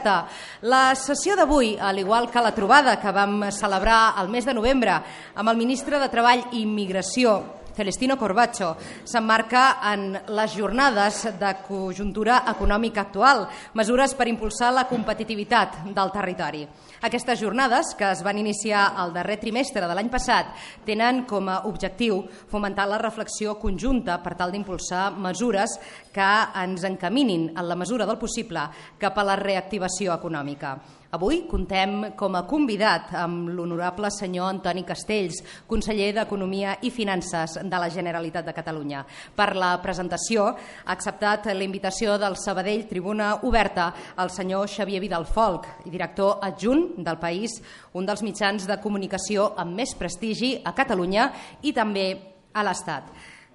oberta. La sessió d'avui, al igual que la trobada que vam celebrar el mes de novembre amb el ministre de Treball i Immigració, Celestino Corbacho, s'emmarca en les jornades de conjuntura econòmica actual, mesures per impulsar la competitivitat del territori. Aquestes jornades, que es van iniciar el darrer trimestre de l'any passat, tenen com a objectiu fomentar la reflexió conjunta per tal d'impulsar mesures que ens encaminin, en la mesura del possible, cap a la reactivació econòmica. Avui contem com a convidat amb l'honorable senyor Antoni Castells, conseller d'Economia i Finances de la Generalitat de Catalunya. Per la presentació ha acceptat la invitació del Sabadell Tribuna Oberta el senyor Xavier Vidalfolc, director adjunt del País, un dels mitjans de comunicació amb més prestigi a Catalunya i també a l'Estat.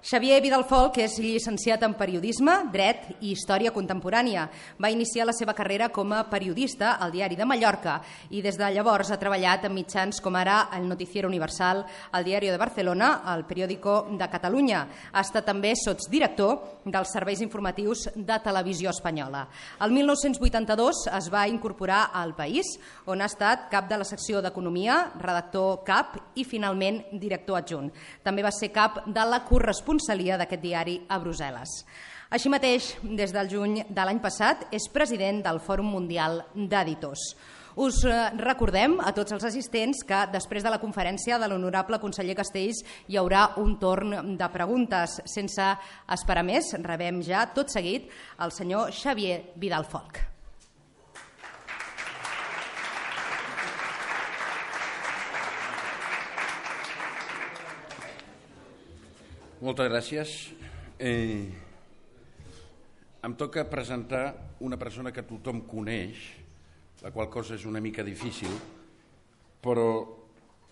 Xavier Vidalfolc és llicenciat en Periodisme, Dret i Història Contemporània. Va iniciar la seva carrera com a periodista al Diari de Mallorca i des de llavors ha treballat en mitjans com ara el Noticiero Universal, el Diari de Barcelona, el Periódico de Catalunya. Ha estat també sotsdirector dels serveis informatius de Televisió Espanyola. El 1982 es va incorporar al País, on ha estat cap de la secció d'Economia, redactor cap i finalment director adjunt. També va ser cap de la correspondència corresponsalia d'aquest diari a Brussel·les. Així mateix, des del juny de l'any passat, és president del Fòrum Mundial d'Editors. Us eh, recordem a tots els assistents que després de la conferència de l'honorable conseller Castells hi haurà un torn de preguntes. Sense esperar més, rebem ja tot seguit el senyor Xavier Vidal-Folk. Moltes gràcies. Eh, em toca presentar una persona que tothom coneix, la qual cosa és una mica difícil, però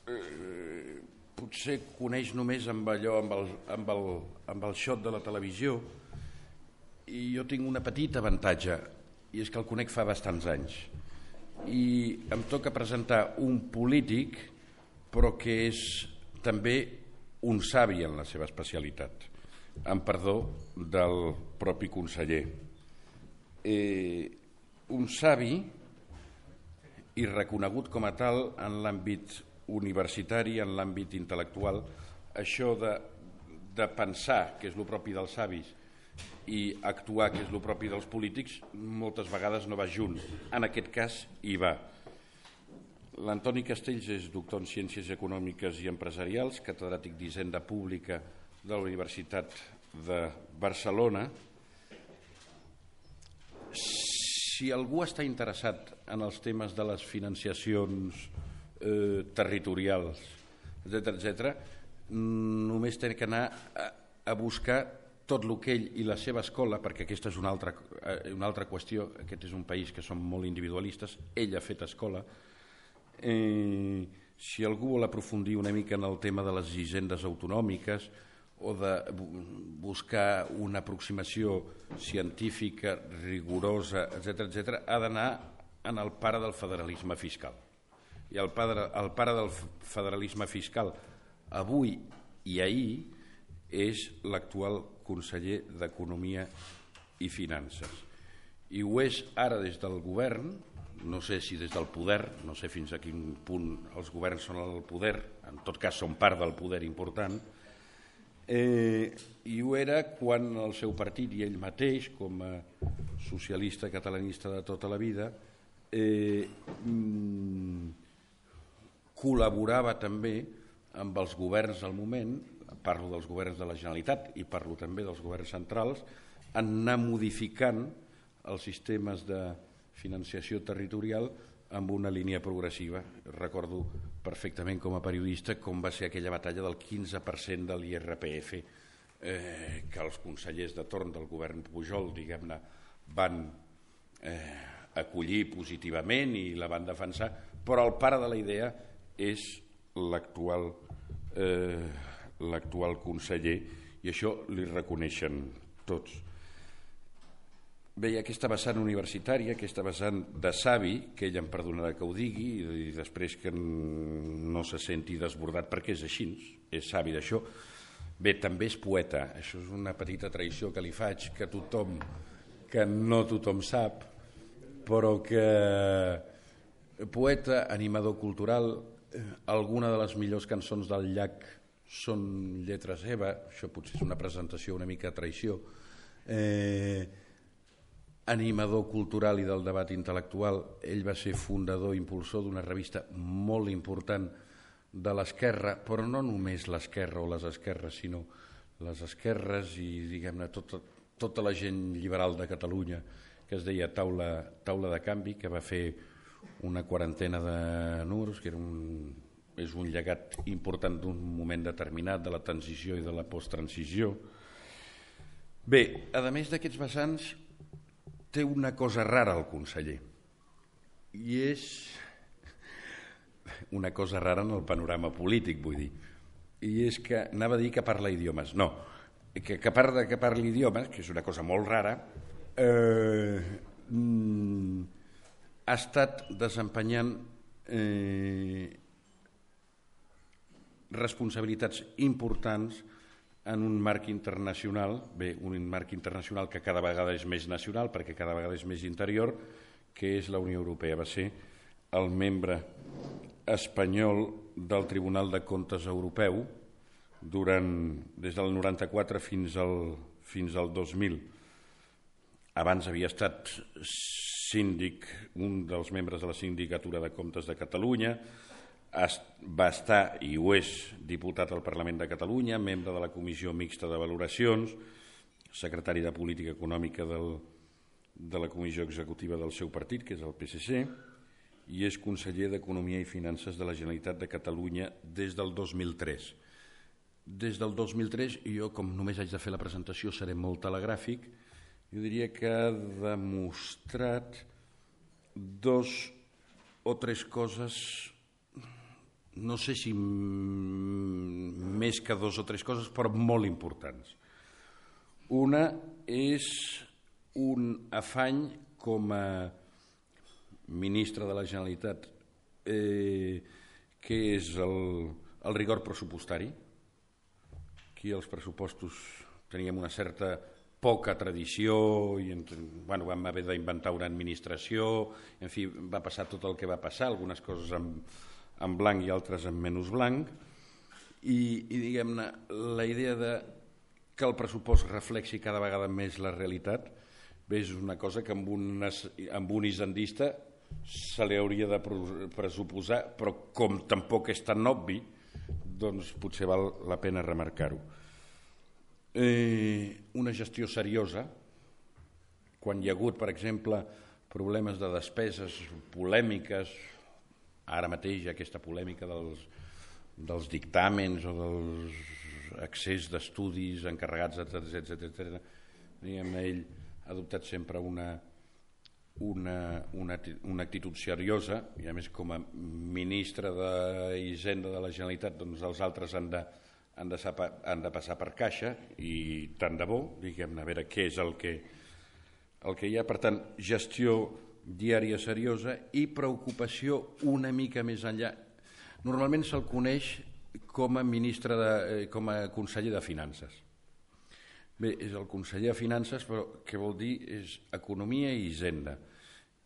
eh, potser coneix només amb allò, amb el, amb, el, amb el shot de la televisió, i jo tinc una petita avantatge, i és que el conec fa bastants anys. I em toca presentar un polític, però que és també un savi en la seva especialitat, amb perdó del propi conseller. Eh, un savi i reconegut com a tal en l'àmbit universitari, en l'àmbit intel·lectual, això de, de pensar, que és el propi dels savis, i actuar, que és el propi dels polítics, moltes vegades no va junt. En aquest cas hi va. L'Antoni Castells és doctor en Ciències Econòmiques i Empresarials, catedràtic d'Hisenda Pública de la Universitat de Barcelona. Si algú està interessat en els temes de les financiacions eh, territorials, etc etc, només té que anar a, a buscar tot el que ell i la seva escola, perquè aquesta és una altra, eh, una altra qüestió, aquest és un país que som molt individualistes, ell ha fet escola, Eh, si algú vol aprofundir una mica en el tema de les hisendes autonòmiques o de buscar una aproximació científica, rigorosa, etc etc, ha d'anar en el pare del federalisme fiscal. I el pare, el pare del federalisme fiscal avui i ahir és l'actual conseller d'Economia i Finances. I ho és ara des del govern, no sé si des del poder, no sé fins a quin punt els governs són el poder, en tot cas són part del poder important, eh, i ho era quan el seu partit i ell mateix, com a socialista catalanista de tota la vida, eh, mm, col·laborava també amb els governs al moment, parlo dels governs de la Generalitat i parlo també dels governs centrals, en anar modificant els sistemes de, financiació territorial amb una línia progressiva. Recordo perfectament com a periodista com va ser aquella batalla del 15% de l'IRPF eh, que els consellers de torn del govern Pujol diguem-ne van eh, acollir positivament i la van defensar, però el pare de la idea és l'actual eh, l'actual conseller i això li reconeixen tots. Bé, aquesta vessant universitària, aquesta vessant de savi, que ell em perdonarà que ho digui, i després que no se senti desbordat perquè és així, és savi d'això. Bé, també és poeta, això és una petita traïció que li faig, que tothom, que no tothom sap. però que poeta, animador cultural, eh, alguna de les millors cançons del llac són lletra seva, això potser és una presentació una mica traïció, eh, animador cultural i del debat intel·lectual, ell va ser fundador i impulsor d'una revista molt important de l'esquerra, però no només l'esquerra o les esquerres, sinó les esquerres i diguem-ne tota, tota la gent liberal de Catalunya que es deia Taula, Taula de Canvi, que va fer una quarantena de números, que era un, és un llegat important d'un moment determinat de la transició i de la posttransició. Bé, a més d'aquests vessants, té una cosa rara el conseller, i és una cosa rara en el panorama polític, vull dir, i és que anava a dir que parla idiomes. No, que, que parla que parli idiomes, que és una cosa molt rara, eh, mm, ha estat desempenyant eh, responsabilitats importants en un marc internacional, bé, un marc internacional que cada vegada és més nacional perquè cada vegada és més interior, que és la Unió Europea. Va ser el membre espanyol del Tribunal de Comptes Europeu durant, des del 94 fins al, fins al 2000. Abans havia estat síndic, un dels membres de la Sindicatura de Comptes de Catalunya, va estar, i ho és, diputat al Parlament de Catalunya, membre de la Comissió Mixta de Valoracions, secretari de Política Econòmica del, de la Comissió Executiva del seu partit, que és el PSC, i és conseller d'Economia i Finances de la Generalitat de Catalunya des del 2003. Des del 2003, i jo com només haig de fer la presentació seré molt telegràfic, jo diria que ha demostrat dos o tres coses, no sé si més que dos o tres coses, però molt importants. Una és un afany com a ministre de la Generalitat eh, que és el, el rigor pressupostari. Aquí els pressupostos teníem una certa poca tradició i bueno, vam haver d'inventar una administració, en fi, va passar tot el que va passar, algunes coses en, en blanc i altres en menys blanc, i, i diguem-ne, la idea de que el pressupost reflexi cada vegada més la realitat, és una cosa que amb un, amb un hisendista se li hauria de pressuposar, però com tampoc és tan obvi, doncs potser val la pena remarcar-ho. Eh, una gestió seriosa, quan hi ha hagut, per exemple, problemes de despeses polèmiques, ara mateix aquesta polèmica dels, dels dictàmens o dels accés d'estudis encarregats, etc etc etc. Ell ha adoptat sempre una, una, una, una actitud seriosa i a més com a ministre d'Hisenda de la Generalitat doncs els altres han de, han de, sapa, han de passar per caixa i tant de bo, diguem-ne, a veure què és el que, el que hi ha. Per tant, gestió diària seriosa i preocupació una mica més enllà. Normalment se'l coneix com a ministre de, eh, com a conseller de Finances. Bé, és el conseller de Finances, però què vol dir? És economia i hisenda.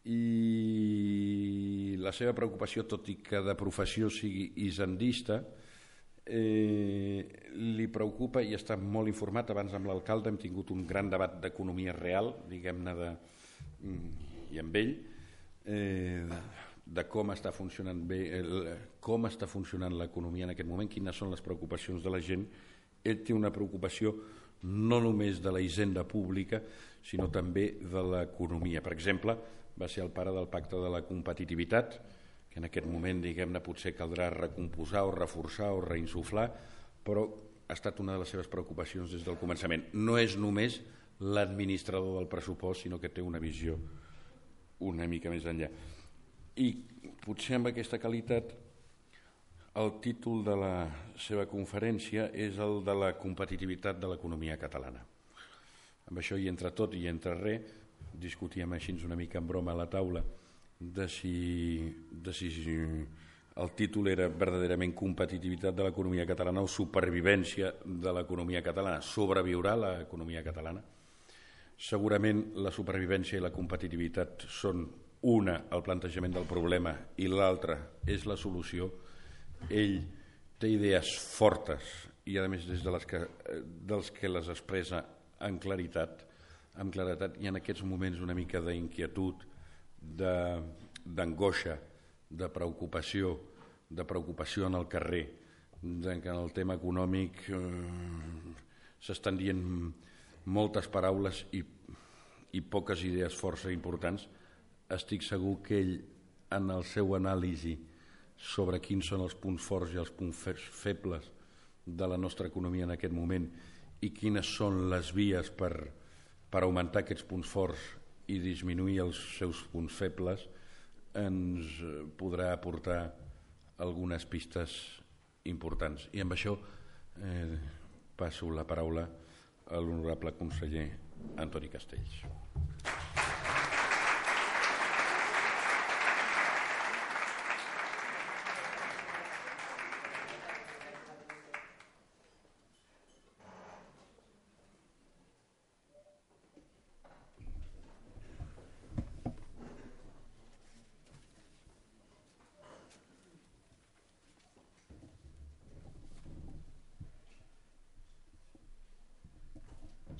I la seva preocupació, tot i que de professió sigui hisendista, eh, li preocupa i està molt informat. Abans amb l'alcalde hem tingut un gran debat d'economia real, diguem-ne, de, mm, i amb ell, eh, de, com està funcionant bé, el, com està funcionant l'economia en aquest moment, quines són les preocupacions de la gent. Ell té una preocupació no només de la hisenda pública, sinó també de l'economia. Per exemple, va ser el pare del pacte de la competitivitat, que en aquest moment diguem-ne potser caldrà recomposar o reforçar o reinsuflar, però ha estat una de les seves preocupacions des del començament. No és només l'administrador del pressupost, sinó que té una visió una mica més enllà. I potser amb aquesta qualitat el títol de la seva conferència és el de la competitivitat de l'economia catalana. Amb això i entre tot i entre res, discutíem així una mica en broma a la taula, de si, de si el títol era verdaderament competitivitat de l'economia catalana o supervivència de l'economia catalana. Sobreviurà l'economia catalana? Segurament la supervivència i la competitivitat són una el plantejament del problema i l'altra és la solució, ell té idees fortes i a més des de les que, dels que les expressa en claritat, amb claretat i en aquests moments una mica d'inquietud, d'angoixa, de, de preocupació, de preocupació en el carrer, de que en el tema econòmic eh, s'estan dient moltes paraules i, i poques idees força importants, estic segur que ell, en el seu anàlisi sobre quins són els punts forts i els punts febles de la nostra economia en aquest moment i quines són les vies per, per augmentar aquests punts forts i disminuir els seus punts febles, ens podrà aportar algunes pistes importants. I amb això eh, passo la paraula a l'honorable conseller Antoni Castells.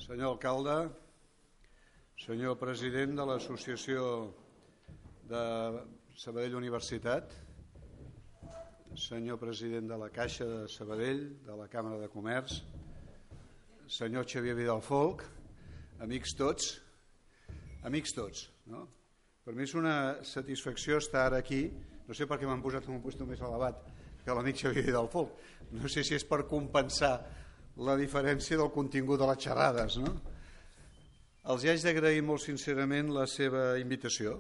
Senyor alcalde, senyor president de l'Associació de Sabadell Universitat, senyor president de la Caixa de Sabadell, de la Càmera de Comerç, senyor Xavier Vidal-Folk, amics tots, amics tots, no? Per mi és una satisfacció estar aquí, no sé per què m'han posat en un lloc més elevat que l'amic Xavier Vidal-Folk, no sé si és per compensar la diferència del contingut de les xerrades. No? Els haig d'agrair molt sincerament la seva invitació,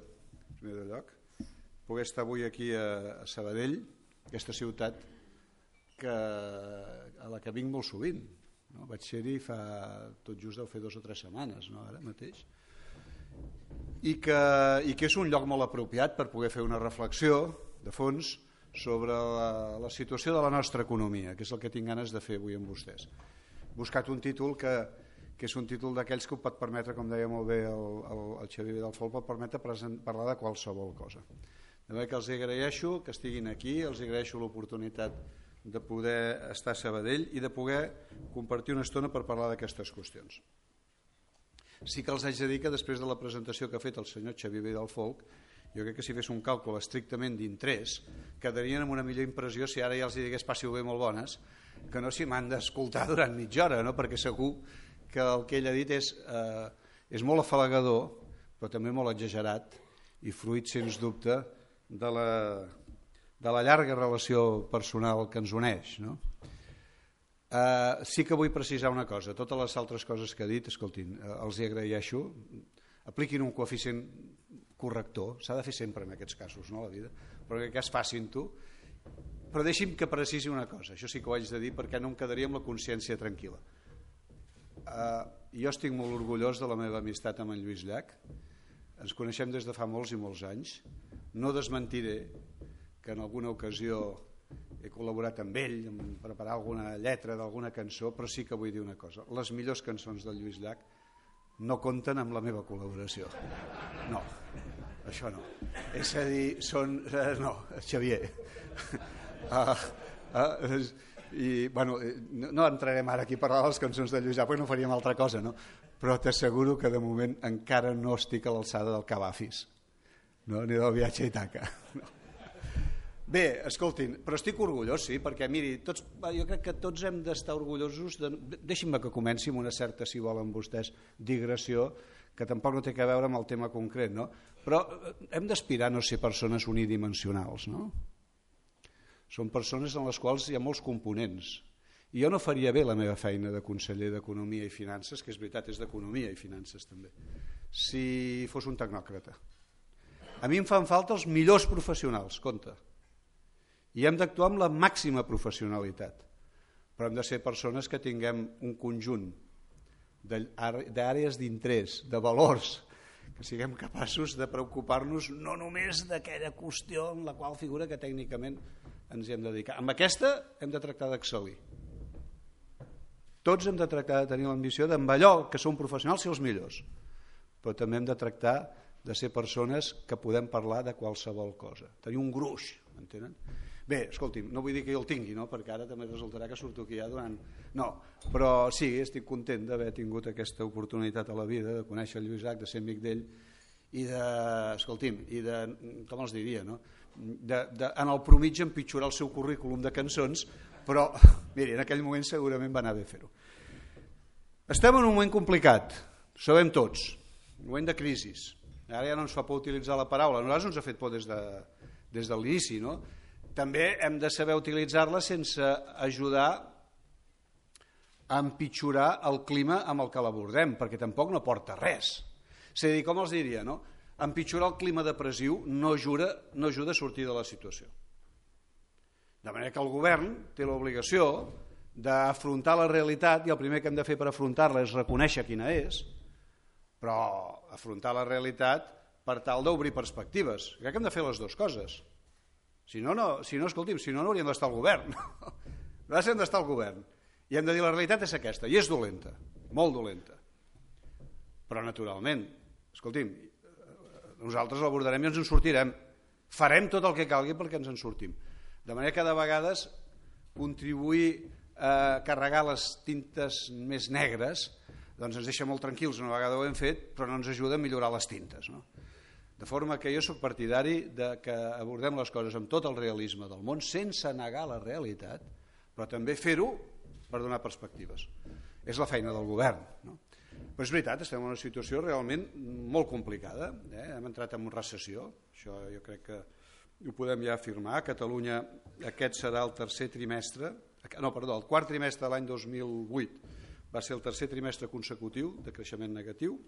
en primer lloc, poder estar avui aquí a, a Sabadell, aquesta ciutat que, a la que vinc molt sovint. No? Vaig ser-hi fa tot just deu fer dos o tres setmanes, no? ara mateix. I que, I que és un lloc molt apropiat per poder fer una reflexió de fons sobre la, la situació de la nostra economia, que és el que tinc ganes de fer avui amb vostès. Buscat un títol que, que és un títol d'aquells que ho pot permetre, com deia molt bé el, el, el Xavier Vidal-Fol, pot permetre present, parlar de qualsevol cosa. De manera que els agraeixo que estiguin aquí, els agraeixo l'oportunitat de poder estar a Sabadell i de poder compartir una estona per parlar d'aquestes qüestions. Sí que els haig de dir que després de la presentació que ha fet el senyor Xavier Vidal Folk, jo crec que si fes un càlcul estrictament d'interès quedarien amb una millor impressió si ara ja els digués passi bé molt bones que no si m'han d'escoltar durant mitja hora no? perquè segur que el que ell ha dit és, eh, és molt afalagador però també molt exagerat i fruit sens dubte de la, de la llarga relació personal que ens uneix no? Uh, sí que vull precisar una cosa totes les altres coses que ha dit escoltin, uh, els hi agraeixo apliquin un coeficient corrector, s'ha de fer sempre en aquests casos, no, la vida, però que cas facin tu. Però deixi'm que precisi una cosa, això sí que ho haig de dir perquè no em quedaria amb la consciència tranquil·la. Uh, jo estic molt orgullós de la meva amistat amb en Lluís Llach, ens coneixem des de fa molts i molts anys, no desmentiré que en alguna ocasió he col·laborat amb ell en preparar alguna lletra d'alguna cançó, però sí que vull dir una cosa, les millors cançons del Lluís Llach no compten amb la meva col·laboració. No, això no. És a dir, són... Eh, no, Xavier. Uh, uh, i, bueno, no, no entrarem ara aquí a parlar de les cançons de Lluís perquè no faríem altra cosa, no? però t'asseguro que de moment encara no estic a l'alçada del Cavafis, no? ni del viatge a Itaca. No. Bé, escoltin, però estic orgullós, sí, perquè miri, tots, jo crec que tots hem d'estar orgullosos, de, deixin-me que comenci amb una certa, si volen vostès, digressió, que tampoc no té a veure amb el tema concret, no? Però eh, hem d'aspirar a no ser persones unidimensionals, no? Són persones en les quals hi ha molts components, i jo no faria bé la meva feina de conseller d'Economia i Finances, que és veritat, és d'Economia i Finances també, si fos un tecnòcrata. A mi em fan falta els millors professionals, compte, i hem d'actuar amb la màxima professionalitat però hem de ser persones que tinguem un conjunt d'àrees d'interès, de valors, que siguem capaços de preocupar-nos no només d'aquella qüestió en la qual figura que tècnicament ens hi hem de dedicar. Amb aquesta hem de tractar d'excel·lir. Tots hem de tractar de tenir l'ambició d'envellò que som professionals ser els millors, però també hem de tractar de ser persones que podem parlar de qualsevol cosa. Tenir un gruix, entenen? Bé, escolti'm, no vull dir que jo el tingui, no? perquè ara també resultarà que surto aquí ja donant... No, però sí, estic content d'haver tingut aquesta oportunitat a la vida, de conèixer el Lluís de ser amic d'ell, i de, escolti'm, i de, com els diria, no? De, de, en el promig empitjorar el seu currículum de cançons, però, miri, en aquell moment segurament va anar bé fer-ho. Estem en un moment complicat, sabem tots, un moment de crisi. Ara ja no ens fa por utilitzar la paraula, a nosaltres ens ha fet por des de, des de l'inici, no? També hem de saber utilitzar-la sense ajudar a empitjorar el clima amb el que l'abordem, perquè tampoc no porta res. És a dir, com els diria, no? empitjorar el clima depressiu no ajuda, no ajuda a sortir de la situació. De manera que el govern té l'obligació d'afrontar la realitat i el primer que hem de fer per afrontar-la és reconèixer quina és, però afrontar la realitat per tal d'obrir perspectives. Crec que hem de fer les dues coses. Si no, no, si no escolti'm, si no, no hauríem d'estar al govern. Nosaltres hem d'estar al govern. I hem de dir la realitat és aquesta, i és dolenta, molt dolenta. Però, naturalment, escolti'm, nosaltres l'abordarem i ens en sortirem. Farem tot el que calgui perquè ens en sortim. De manera que de vegades contribuir a carregar les tintes més negres doncs ens deixa molt tranquils, una vegada ho hem fet, però no ens ajuda a millorar les tintes. No? De forma que jo sóc partidari de que abordem les coses amb tot el realisme del món, sense negar la realitat, però també fer-ho per donar perspectives. És la feina del govern. No? Però és veritat, estem en una situació realment molt complicada. Eh? Hem entrat en una recessió, això jo crec que ho podem ja afirmar. A Catalunya aquest serà el tercer trimestre, no, perdó, el quart trimestre de l'any 2008 va ser el tercer trimestre consecutiu de creixement negatiu,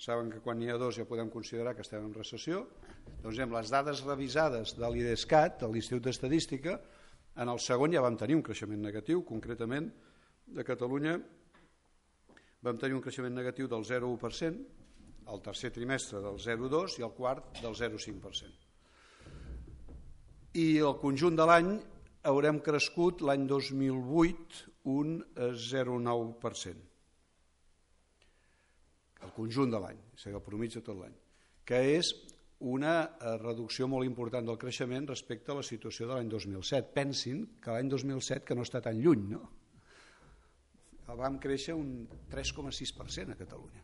saben que quan n'hi ha dos ja podem considerar que estem en recessió, doncs amb les dades revisades de l'IDESCAT, de l'Institut d'Estadística, en el segon ja vam tenir un creixement negatiu, concretament de Catalunya vam tenir un creixement negatiu del 0,1%, el tercer trimestre del 0,2% i el quart del 0,5%. I el conjunt de l'any haurem crescut l'any 2008 un 0,9% el conjunt de l'any, és a dir, el de tot l'any, que és una eh, reducció molt important del creixement respecte a la situació de l'any 2007. Pensin que l'any 2007, que no està tan lluny, no? vam créixer un 3,6% a Catalunya.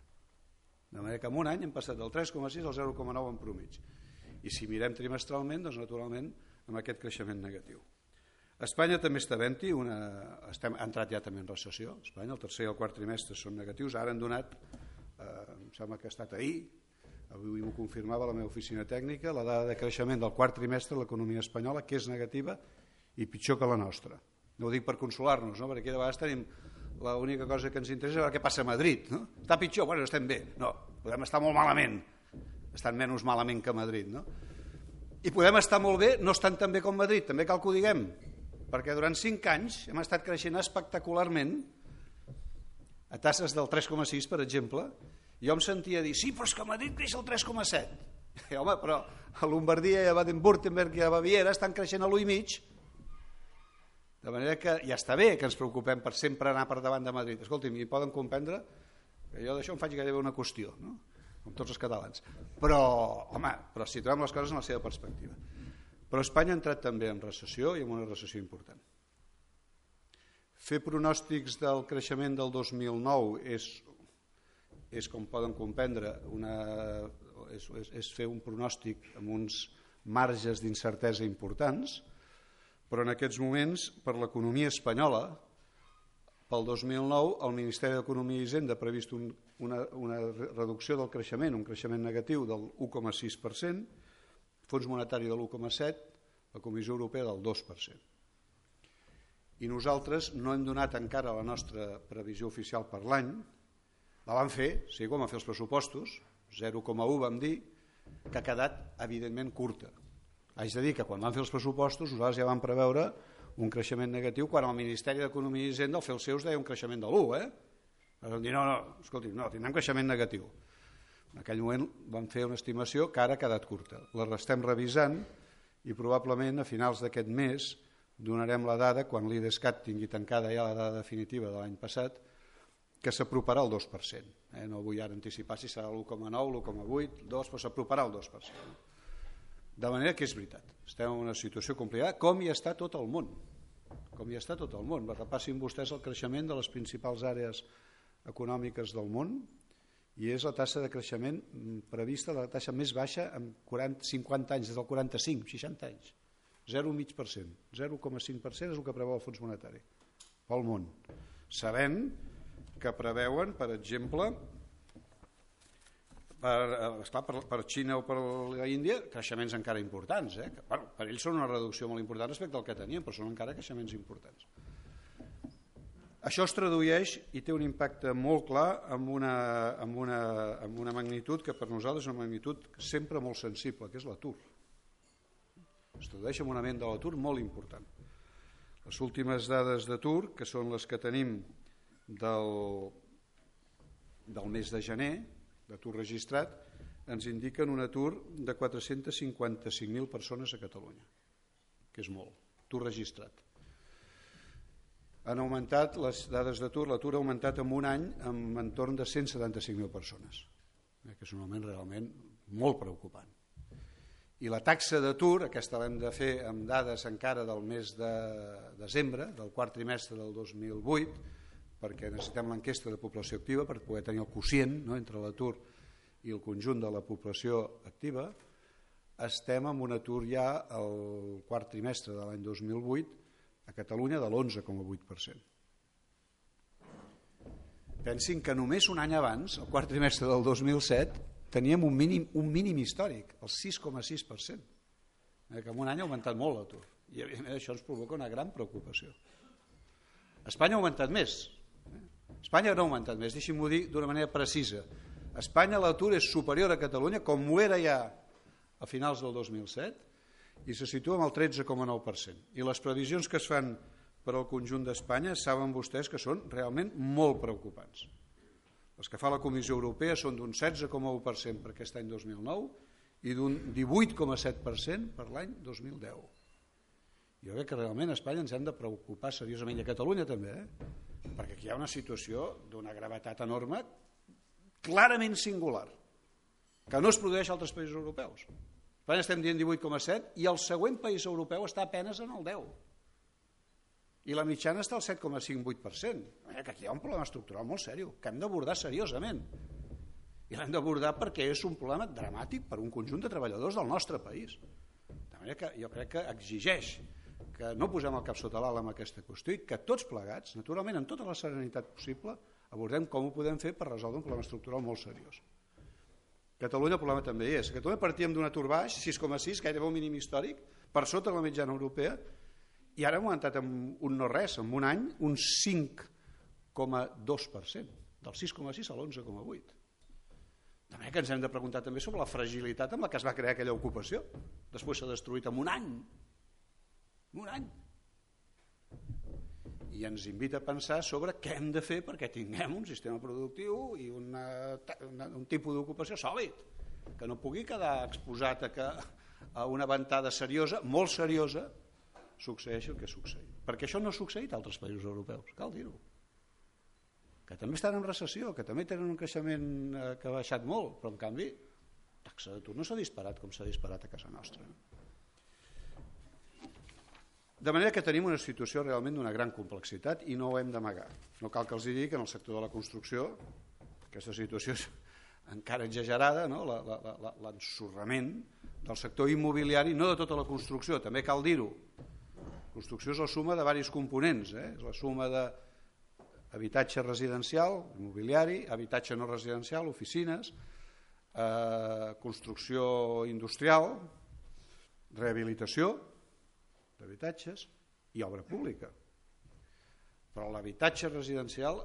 De manera que en un any hem passat del 3,6 al 0,9 en promig. I si mirem trimestralment, doncs naturalment amb aquest creixement negatiu. Espanya també està venti, una... Estem, ha entrat ja també en recessió. Espanya, el tercer i el quart trimestre són negatius. Ara han donat em sembla que ha estat ahir, avui m'ho confirmava la meva oficina tècnica, la dada de creixement del quart trimestre de l'economia espanyola, que és negativa i pitjor que la nostra. No ho dic per consolar-nos, no? perquè de vegades tenim l'única cosa que ens interessa és què passa a Madrid. No? Està pitjor? Bueno, estem bé. No, podem estar molt malament. Estan menys malament que Madrid. No? I podem estar molt bé no estan tan bé com Madrid, també cal que ho diguem, perquè durant cinc anys hem estat creixent espectacularment a tasses del 3,6, per exemple, jo em sentia dir, sí, però és que a Madrid creix el 3,7. Home, però a Lombardia i a Baden-Württemberg i a Baviera estan creixent a l'1,5. De manera que ja està bé que ens preocupem per sempre anar per davant de Madrid. Escolti'm, i poden comprendre que jo d'això em faig gairebé una qüestió, no? com tots els catalans. Però, home, però situem les coses en la seva perspectiva. Però Espanya ha entrat també en recessió i en una recessió important. Fer pronòstics del creixement del 2009 és, és com poden comprendre, una, és, és, és fer un pronòstic amb uns marges d'incertesa importants, però en aquests moments, per l'economia espanyola, pel 2009 el Ministeri d'Economia i Hisenda ha previst un, una, una reducció del creixement, un creixement negatiu del 1,6%, Fons Monetari de l'1,7%, la Comissió Europea del 2% i nosaltres no hem donat encara la nostra previsió oficial per l'any, la vam fer, sí, com a fer els pressupostos, 0,1 vam dir, que ha quedat evidentment curta. Haig de dir que quan vam fer els pressupostos nosaltres ja vam preveure un creixement negatiu quan el Ministeri d'Economia i Hisenda al fer els seus deia un creixement de l'1, eh? Vam dir, no, no, escolti, no, tindrem creixement negatiu. En aquell moment vam fer una estimació que ara ha quedat curta. La restem revisant i probablement a finals d'aquest mes donarem la dada, quan l'IDESCAT tingui tancada ja la dada definitiva de l'any passat, que s'aproparà al 2%. Eh? No vull ara anticipar si serà l'1,9, l'1,8, 2, però s'aproparà al 2%. De manera que és veritat, estem en una situació complicada, com hi està tot el món. Com hi està tot el món. Repassin vostès el creixement de les principals àrees econòmiques del món i és la tassa de creixement mm, prevista, la tassa més baixa en 40, 50 anys, des del 45, 60 anys. 0,5%. 0,5% és el que preveu el Fons Monetari pel món. Sabent que preveuen, per exemple, per, eh, esclar, per, per Xina o per la Índia, creixements encara importants. Eh? Que, bueno, per ells són una reducció molt important respecte al que tenien, però són encara creixements importants. Això es tradueix i té un impacte molt clar amb una, amb una, amb una magnitud que per nosaltres és una magnitud sempre molt sensible, que és l'atur. Es tradueix en un augment de l'atur molt important. Les últimes dades d'atur, que són les que tenim del, del mes de gener, d'atur registrat, ens indiquen un atur de 455.000 persones a Catalunya, que és molt, atur registrat. Han augmentat les dades d'atur, l'atur ha augmentat en un any en entorn de 175.000 persones, eh, que és un augment realment molt preocupant. I la taxa d'atur, aquesta l'hem de fer amb dades encara del mes de desembre, del quart trimestre del 2008, perquè necessitem l'enquesta de població activa per poder tenir el quocient no, entre l'atur i el conjunt de la població activa, estem amb un atur ja el quart trimestre de l'any 2008 a Catalunya de l'11,8%. Pensin que només un any abans, el quart trimestre del 2007, teníem un mínim, un mínim històric, el 6,6%, eh, que en un any ha augmentat molt l'atur. I això ens provoca una gran preocupació. Espanya ha augmentat més, Espanya no ha augmentat més, deixi'm-ho dir d'una manera precisa. A Espanya l'atur és superior a Catalunya, com ho era ja a finals del 2007, i se situa en el 13,9%. I les previsions que es fan per al conjunt d'Espanya saben vostès que són realment molt preocupants. Les que fa la Comissió Europea són d'un 16,1% per aquest any 2009 i d'un 18,7% per l'any 2010. Jo crec que realment a Espanya ens hem de preocupar seriosament, i a Catalunya també, eh? perquè aquí hi ha una situació d'una gravetat enorme clarament singular que no es produeix a altres països europeus Espanya estem dient 18,7 i el següent país europeu està apenes en el 10 i la mitjana està al 7,58% eh, que aquí hi ha un problema estructural molt seriós que hem d'abordar seriosament i l'hem d'abordar perquè és un problema dramàtic per un conjunt de treballadors del nostre país de manera que jo crec que exigeix que no posem el cap sota l'ala amb aquesta qüestió i que tots plegats, naturalment amb tota la serenitat possible, abordem com ho podem fer per resoldre un problema estructural molt seriós. Catalunya el problema també hi és. A Catalunya partíem d'un atur baix, 6,6, gairebé un mínim històric, per sota de la mitjana europea, i ara hem augmentat en un no res, en un any, un 5,2%, del 6,6 a l'11,8%. De manera que ens hem de preguntar també sobre la fragilitat amb la que es va crear aquella ocupació. Després s'ha destruït en un any un any. I ens invita a pensar sobre què hem de fer perquè tinguem un sistema productiu i una, una, un tipus d'ocupació sòlid, que no pugui quedar exposat a, que, a una ventada seriosa, molt seriosa, succeeixi el que succeeix. Perquè això no ha succeït a altres països europeus, cal dir-ho. Que també estan en recessió, que també tenen un creixement eh, que ha baixat molt, però en canvi taxa d'atur no s'ha disparat com s'ha disparat a casa nostra. No? De manera que tenim una situació realment d'una gran complexitat i no ho hem d'amagar. No cal que els digui que en el sector de la construcció aquesta situació és encara exagerada, no? l'ensorrament del sector immobiliari, no de tota la construcció, també cal dir-ho. Construcció és la suma de diversos components, eh? és la suma d'habitatge residencial, immobiliari, habitatge no residencial, oficines, eh, construcció industrial, rehabilitació, d'habitatges i obra pública. Però l'habitatge residencial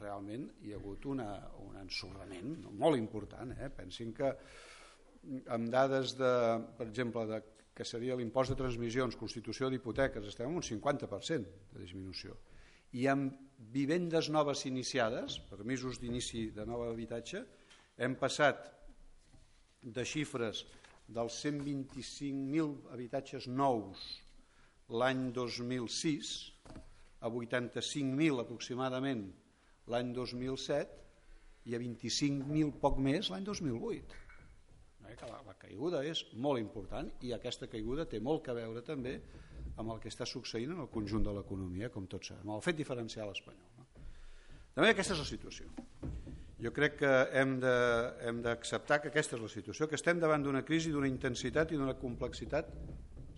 realment hi ha hagut una, un ensorrament molt important. Eh? Pensin que amb dades, de, per exemple, de, que seria l'impost de transmissions, constitució d'hipoteques, estem en un 50% de disminució. I amb vivendes noves iniciades, permisos d'inici de nou habitatge, hem passat de xifres dels 125.000 habitatges nous l'any 2006 a 85.000 aproximadament l'any 2007 i a 25.000 poc més l'any 2008. Eh, que la, la caiguda és molt important i aquesta caiguda té molt que veure també amb el que està succeint en el conjunt de l'economia, com tots sabem, el fet diferencial espanyol. No? També aquesta és la situació. Jo crec que hem d'acceptar que aquesta és la situació, que estem davant d'una crisi d'una intensitat i d'una complexitat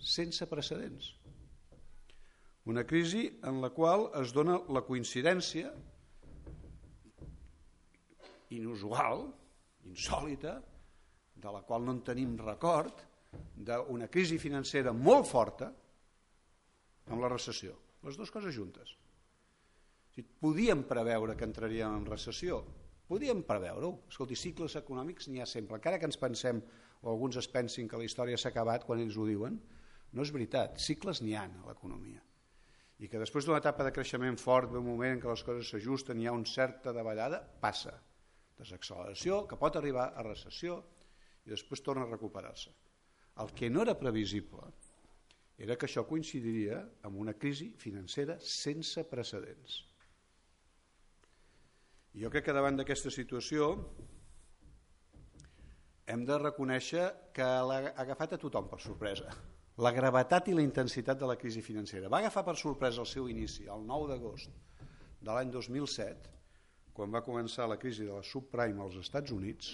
sense precedents. Una crisi en la qual es dona la coincidència inusual, insòlita, de la qual no en tenim record, d'una crisi financera molt forta amb la recessió. Les dues coses juntes. Podíem preveure que entraríem en recessió? Podíem preveure-ho. Escolti, cicles econòmics n'hi ha sempre. Encara que ens pensem, o alguns es pensin que la història s'ha acabat quan ells ho diuen, no és veritat. Cicles n'hi ha a l'economia i que després d'una etapa de creixement fort, ve un moment en què les coses s'ajusten, hi ha una certa davallada, passa. Desacceleració, que pot arribar a recessió i després torna a recuperar-se. El que no era previsible era que això coincidiria amb una crisi financera sense precedents. Jo crec que davant d'aquesta situació hem de reconèixer que l'ha agafat a tothom per sorpresa la gravetat i la intensitat de la crisi financera. Va agafar per sorpresa el seu inici el 9 d'agost de l'any 2007, quan va començar la crisi de la subprime als Estats Units.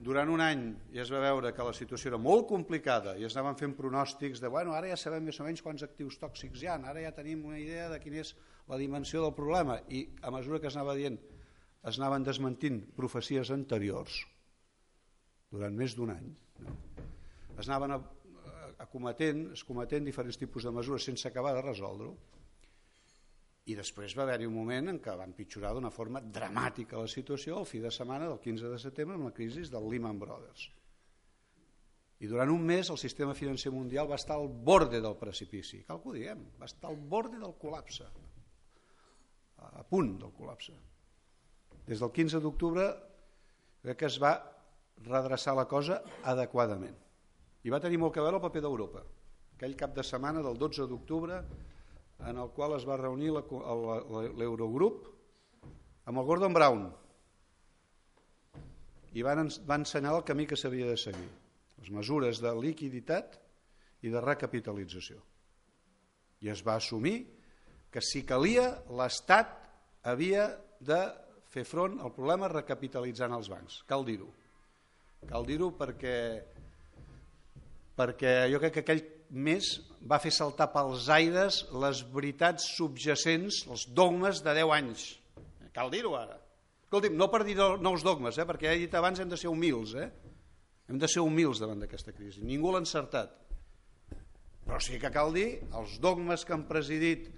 Durant un any ja es va veure que la situació era molt complicada i es anaven fent pronòstics de bueno, ara ja sabem més o menys quants actius tòxics hi ha, ara ja tenim una idea de quina és la dimensió del problema i a mesura que es anava dient es anaven desmentint profecies anteriors durant més d'un any. No? es anaven acometent, escometent diferents tipus de mesures sense acabar de resoldre-ho i després va haver-hi un moment en què va empitjorar d'una forma dramàtica la situació el fi de setmana del 15 de setembre amb la crisi del Lehman Brothers. I durant un mes el sistema financer mundial va estar al borde del precipici, cal que ho diguem, va estar al borde del col·lapse, a punt del col·lapse. Des del 15 d'octubre crec que es va redreçar la cosa adequadament. I va tenir molt que veure el paper d'Europa. Aquell cap de setmana del 12 d'octubre en el qual es va reunir l'Eurogrup amb el Gordon Brown i van, van ensenyar el camí que s'havia de seguir, les mesures de liquiditat i de recapitalització. I es va assumir que si calia l'Estat havia de fer front al problema recapitalitzant els bancs. Cal dir-ho. Cal dir-ho perquè perquè jo crec que aquell mes va fer saltar pels aires les veritats subjacents, els dogmes de 10 anys. Cal dir-ho ara. Escolti'm, no per dir nous dogmes, eh, perquè he dit abans hem de ser humils, eh? hem de ser humils davant d'aquesta crisi. Ningú l'ha encertat. Però sí que cal dir els dogmes que han presidit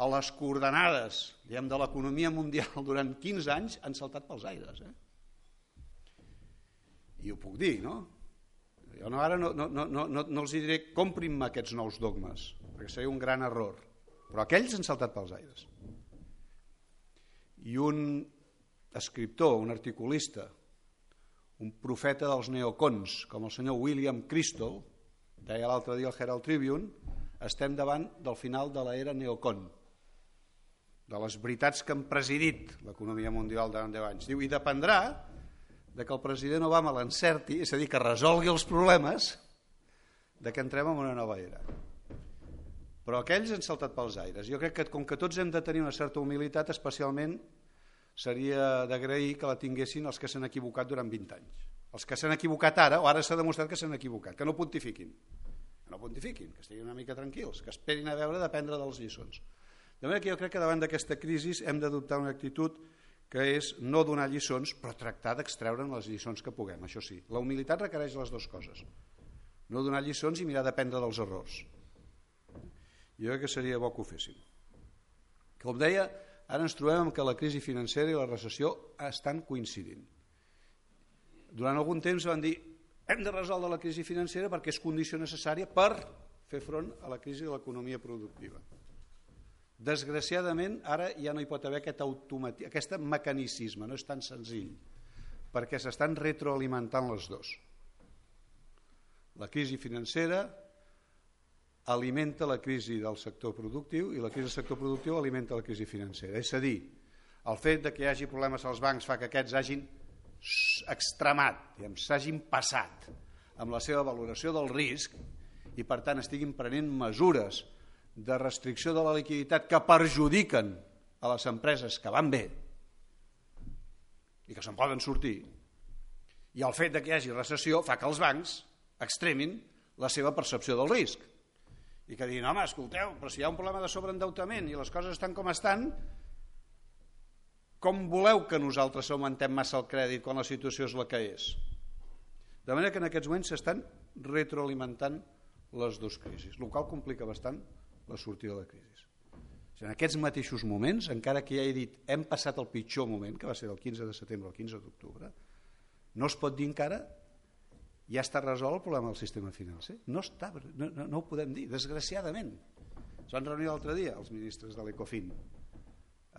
a les coordenades diguem, de l'economia mundial durant 15 anys han saltat pels aires. Eh? I ho puc dir, no? Jo no, ara no, no, no, no, no els diré comprin-me aquests nous dogmes, perquè seria un gran error. Però aquells han saltat pels aires. I un escriptor, un articulista, un profeta dels neocons, com el senyor William Crystal, deia l'altre dia al Herald Tribune, estem davant del final de l'era neocon, de les veritats que han presidit l'economia mundial durant 10 anys. Diu, i dependrà de que el president Obama l'encerti, és a dir, que resolgui els problemes, de que entrem en una nova era. Però aquells han saltat pels aires. Jo crec que com que tots hem de tenir una certa humilitat, especialment seria d'agrair que la tinguessin els que s'han equivocat durant 20 anys. Els que s'han equivocat ara, o ara s'ha demostrat que s'han equivocat, que no pontifiquin. Que no pontifiquin, que estiguin una mica tranquils, que esperin a veure d'aprendre dels lliçons. De manera que jo crec que davant d'aquesta crisi hem d'adoptar una actitud que és no donar lliçons, però tractar d'extreure'n les lliçons que puguem, això sí. La humilitat requereix les dues coses. No donar lliçons i mirar d'aprendre dels errors. Jo crec que seria bo que ho féssim. Com deia, ara ens trobem que la crisi financera i la recessió estan coincidint. Durant algun temps van dir hem de resoldre la crisi financera perquè és condició necessària per fer front a la crisi de l'economia productiva. Desgraciadament, ara ja no hi pot haver aquest, automati... aquest mecanicisme, no és tan senzill, perquè s'estan retroalimentant les dos. La crisi financera alimenta la crisi del sector productiu i la crisi del sector productiu alimenta la crisi financera. És a dir, El fet de que hi hagi problemes als bancs fa que aquests hagin extremat, s'hagin passat amb la seva valoració del risc i per tant estiguin prenent mesures de restricció de la liquiditat que perjudiquen a les empreses que van bé i que se'n poden sortir i el fet de que hi hagi recessió fa que els bancs extremin la seva percepció del risc i que diguin, home, escolteu, però si hi ha un problema de sobreendeutament i les coses estan com estan, com voleu que nosaltres augmentem massa el crèdit quan la situació és la que és? De manera que en aquests moments s'estan retroalimentant les dues crisis, el qual complica bastant la sortida de la crisi. En aquests mateixos moments, encara que ja he dit hem passat el pitjor moment, que va ser del 15 de setembre al 15 d'octubre, no es pot dir encara ja està resolt el problema del sistema financer. No, està, no, no, no ho podem dir, desgraciadament. Es van reunir l'altre dia els ministres de l'Ecofin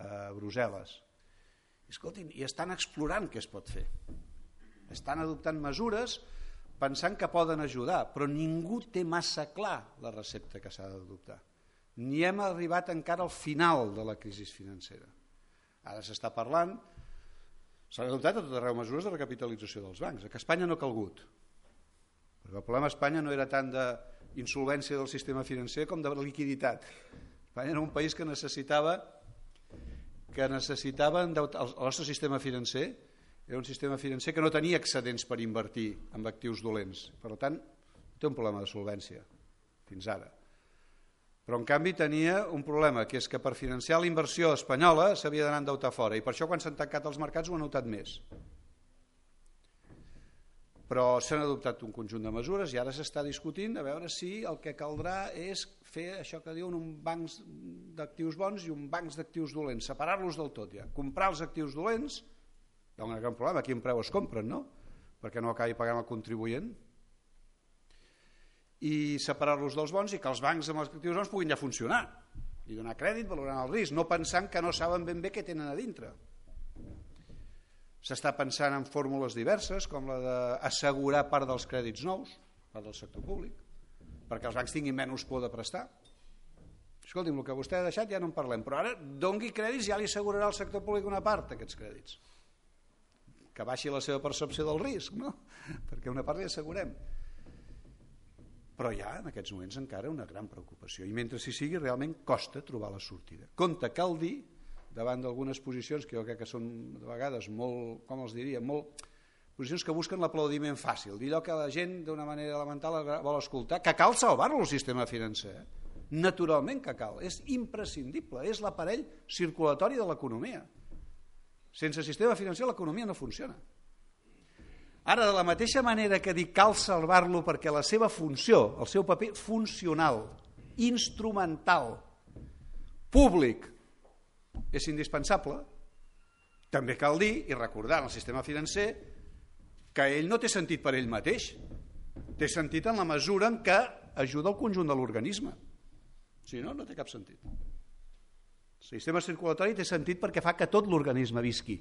a Brussel·les escoltin, i estan explorant què es pot fer. Estan adoptant mesures pensant que poden ajudar, però ningú té massa clar la recepta que s'ha d'adoptar. Ni hem arribat encara al final de la crisi financera. Ara s'està parlant, s'han adoptat a tot arreu mesures de recapitalització dels bancs, que a Espanya no ha calgut. Perquè el problema a Espanya no era tant d'insolvència del sistema financer com de liquiditat. Espanya era un país que necessitava que necessitaven, el nostre sistema financer era un sistema financer que no tenia excedents per invertir en actius dolents. Per tant, té un problema de solvència, fins ara. Però en canvi tenia un problema, que és que per financiar la inversió espanyola s'havia d'anar a endeutar fora, i per això quan s'han tancat els mercats ho han notat més. Però s'han adoptat un conjunt de mesures i ara s'està discutint a veure si el que caldrà és fer això que diuen un bancs d'actius bons i un bancs d'actius dolents, separar-los del tot ja. Comprar els actius dolents, hi ha un gran problema, a quin preu es compren, no? Perquè no acabi pagant el contribuent. I separar-los dels bons i que els bancs amb els actius bons puguin ja funcionar i donar crèdit valorant el risc, no pensant que no saben ben bé què tenen a dintre. S'està pensant en fórmules diverses, com la d'assegurar part dels crèdits nous, part del sector públic, perquè els bancs tinguin menys por de prestar. Escolti'm, el que vostè ha deixat ja no en parlem, però ara dongui crèdits ja li assegurarà al sector públic una part d'aquests crèdits. Que baixi la seva percepció del risc, no? Perquè una part li assegurem. Però hi ha en aquests moments encara una gran preocupació i mentre s'hi sigui realment costa trobar la sortida. Compte cal dir, davant d'algunes posicions que jo crec que són de vegades molt, com els diria, molt posicions que busquen l'aplaudiment fàcil, dir allò que la gent d'una manera elemental vol escoltar, que cal salvar-lo el sistema financer. Naturalment que cal, és imprescindible, és l'aparell circulatori de l'economia. Sense sistema financer l'economia no funciona. Ara, de la mateixa manera que dic cal salvar-lo perquè la seva funció, el seu paper funcional, instrumental, públic, és indispensable, també cal dir i recordar en el sistema financer que ell no té sentit per ell mateix, té sentit en la mesura en què ajuda el conjunt de l'organisme. Si no, no té cap sentit. El sistema circulatori té sentit perquè fa que tot l'organisme visqui,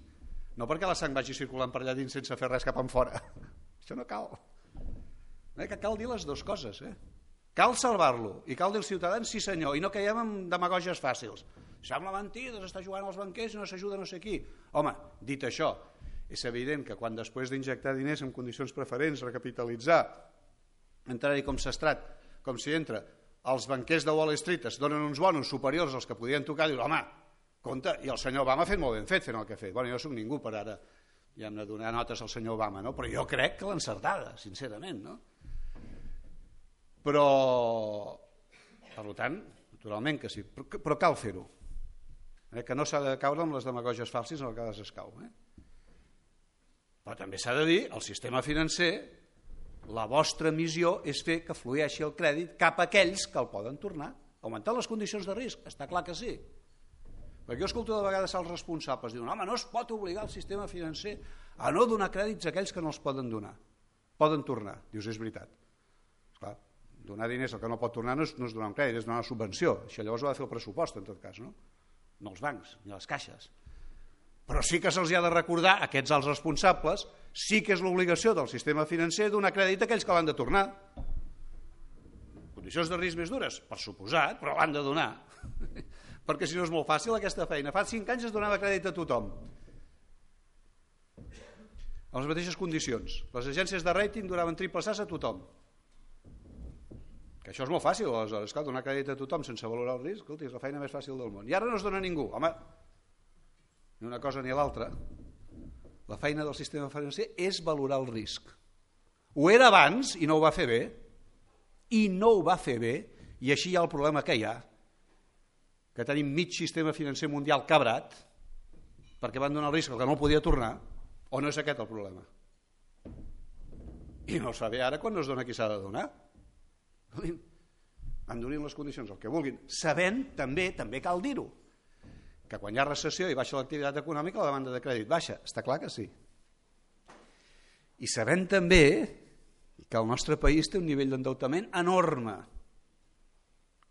no perquè la sang vagi circulant per allà dins sense fer res cap en fora. Això no cal. No, que cal dir les dues coses. Eh? Cal salvar-lo i cal dir als ciutadans sí senyor i no caiem en demagoges fàcils. Sembla mentida, s'està jugant als banquers i no s'ajuda no sé qui. Home, dit això, és evident que quan després d'injectar diners en condicions preferents, recapitalitzar, entrar-hi com s'estrat, com si entra, els banquers de Wall Street es donen uns bonos superiors als que podien tocar, dius, home, compte, i el senyor Obama ha fet molt ben fet fent el que ha fet. Bueno, jo sóc ningú per ara ja hem de donar notes al senyor Obama, no? però jo crec que l'encertada, sincerament. No? Però, per tant, naturalment que sí, però, però cal fer-ho. Eh? Que no s'ha de caure amb les demagoges falses en el que es cau. Eh? Però també s'ha de dir, el sistema financer, la vostra missió és fer que flueixi el crèdit cap a aquells que el poden tornar. Augmentar les condicions de risc, està clar que sí. Perquè jo escolto de vegades als responsables, diuen, home, no es pot obligar el sistema financer a no donar crèdits a aquells que no els poden donar. Poden tornar. Dius, és veritat. Esclar, donar diners al que no pot tornar no és, no és donar un crèdit, és donar una subvenció. Això llavors ho ha de fer el pressupost, en tot cas, no? No els bancs, ni les caixes. Però sí que se'ls ha de recordar, aquests els responsables, sí que és l'obligació del sistema financer donar crèdit a aquells que l'han de tornar. Condicions de risc més dures, per suposat, però l'han de donar. Perquè si no és molt fàcil aquesta feina. Fa 5 anys es donava crèdit a tothom. A les mateixes condicions. Les agències de rating donaven triple sas a tothom. Que això és molt fàcil, aleshores, clar, donar crèdit a tothom sense valorar el risc, és la feina més fàcil del món. I ara no es dona a ningú. Home, ni una cosa ni l'altra. La feina del sistema financer és valorar el risc. Ho era abans i no ho va fer bé, i no ho va fer bé, i així hi ha el problema que hi ha, que tenim mig sistema financer mundial cabrat, perquè van donar el risc que no podia tornar, o no és aquest el problema? I no fa bé ara quan no es dona qui s'ha de donar. Han donin les condicions el que vulguin, sabent també, també cal dir-ho, que quan hi ha recessió i baixa l'activitat econòmica la demanda de crèdit baixa, està clar que sí. I sabent també que el nostre país té un nivell d'endeutament enorme,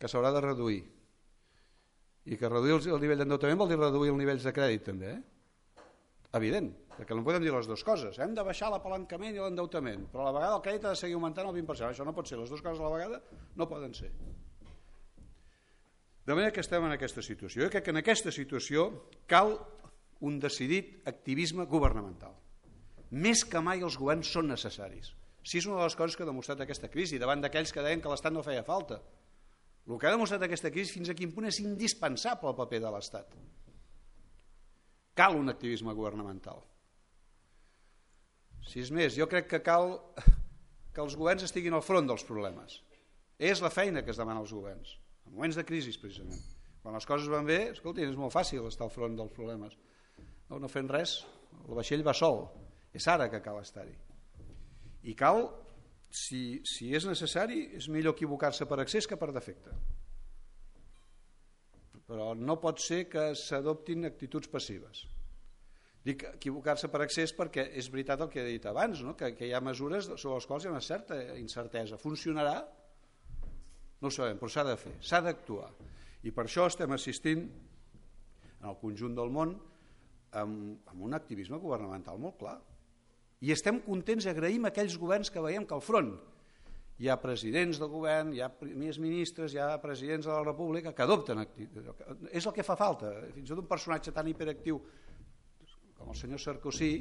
que s'haurà de reduir. I que reduir el nivell d'endeutament vol dir reduir els nivells de crèdit també, eh? Evident, perquè no podem dir les dues coses. Hem de baixar l'apalancament i l'endeutament, però a la vegada el crèdit ha de seguir augmentant el 20%. Això no pot ser, les dues coses a la vegada no poden ser. De manera que estem en aquesta situació. Jo crec que en aquesta situació cal un decidit activisme governamental. Més que mai els governs són necessaris. Si és una de les coses que ha demostrat aquesta crisi, davant d'aquells que deien que l'Estat no feia falta. El que ha demostrat aquesta crisi fins a quin punt és indispensable el paper de l'Estat. Cal un activisme governamental. Si és més, jo crec que cal que els governs estiguin al front dels problemes. És la feina que es demana als governs, en moments de crisi precisament. Quan les coses van bé, escolti, és molt fàcil estar al front dels problemes. No, no fent res, el vaixell va sol. És ara que cal estar-hi. I cal, si, si és necessari, és millor equivocar-se per accés que per defecte. Però no pot ser que s'adoptin actituds passives. Dic equivocar-se per accés perquè és veritat el que he dit abans, no? que, que hi ha mesures sobre les quals hi ha una certa incertesa. Funcionarà? No ho sabem, però s'ha de fer, s'ha d'actuar. I per això estem assistint en el conjunt del món amb, amb un activisme governamental molt clar. I estem contents agraïm aquells governs que veiem que al front hi ha presidents del govern, hi ha primers ministres, hi ha presidents de la república que adopten. És el que fa falta. Fins i tot un personatge tan hiperactiu com el senyor Sarkozy,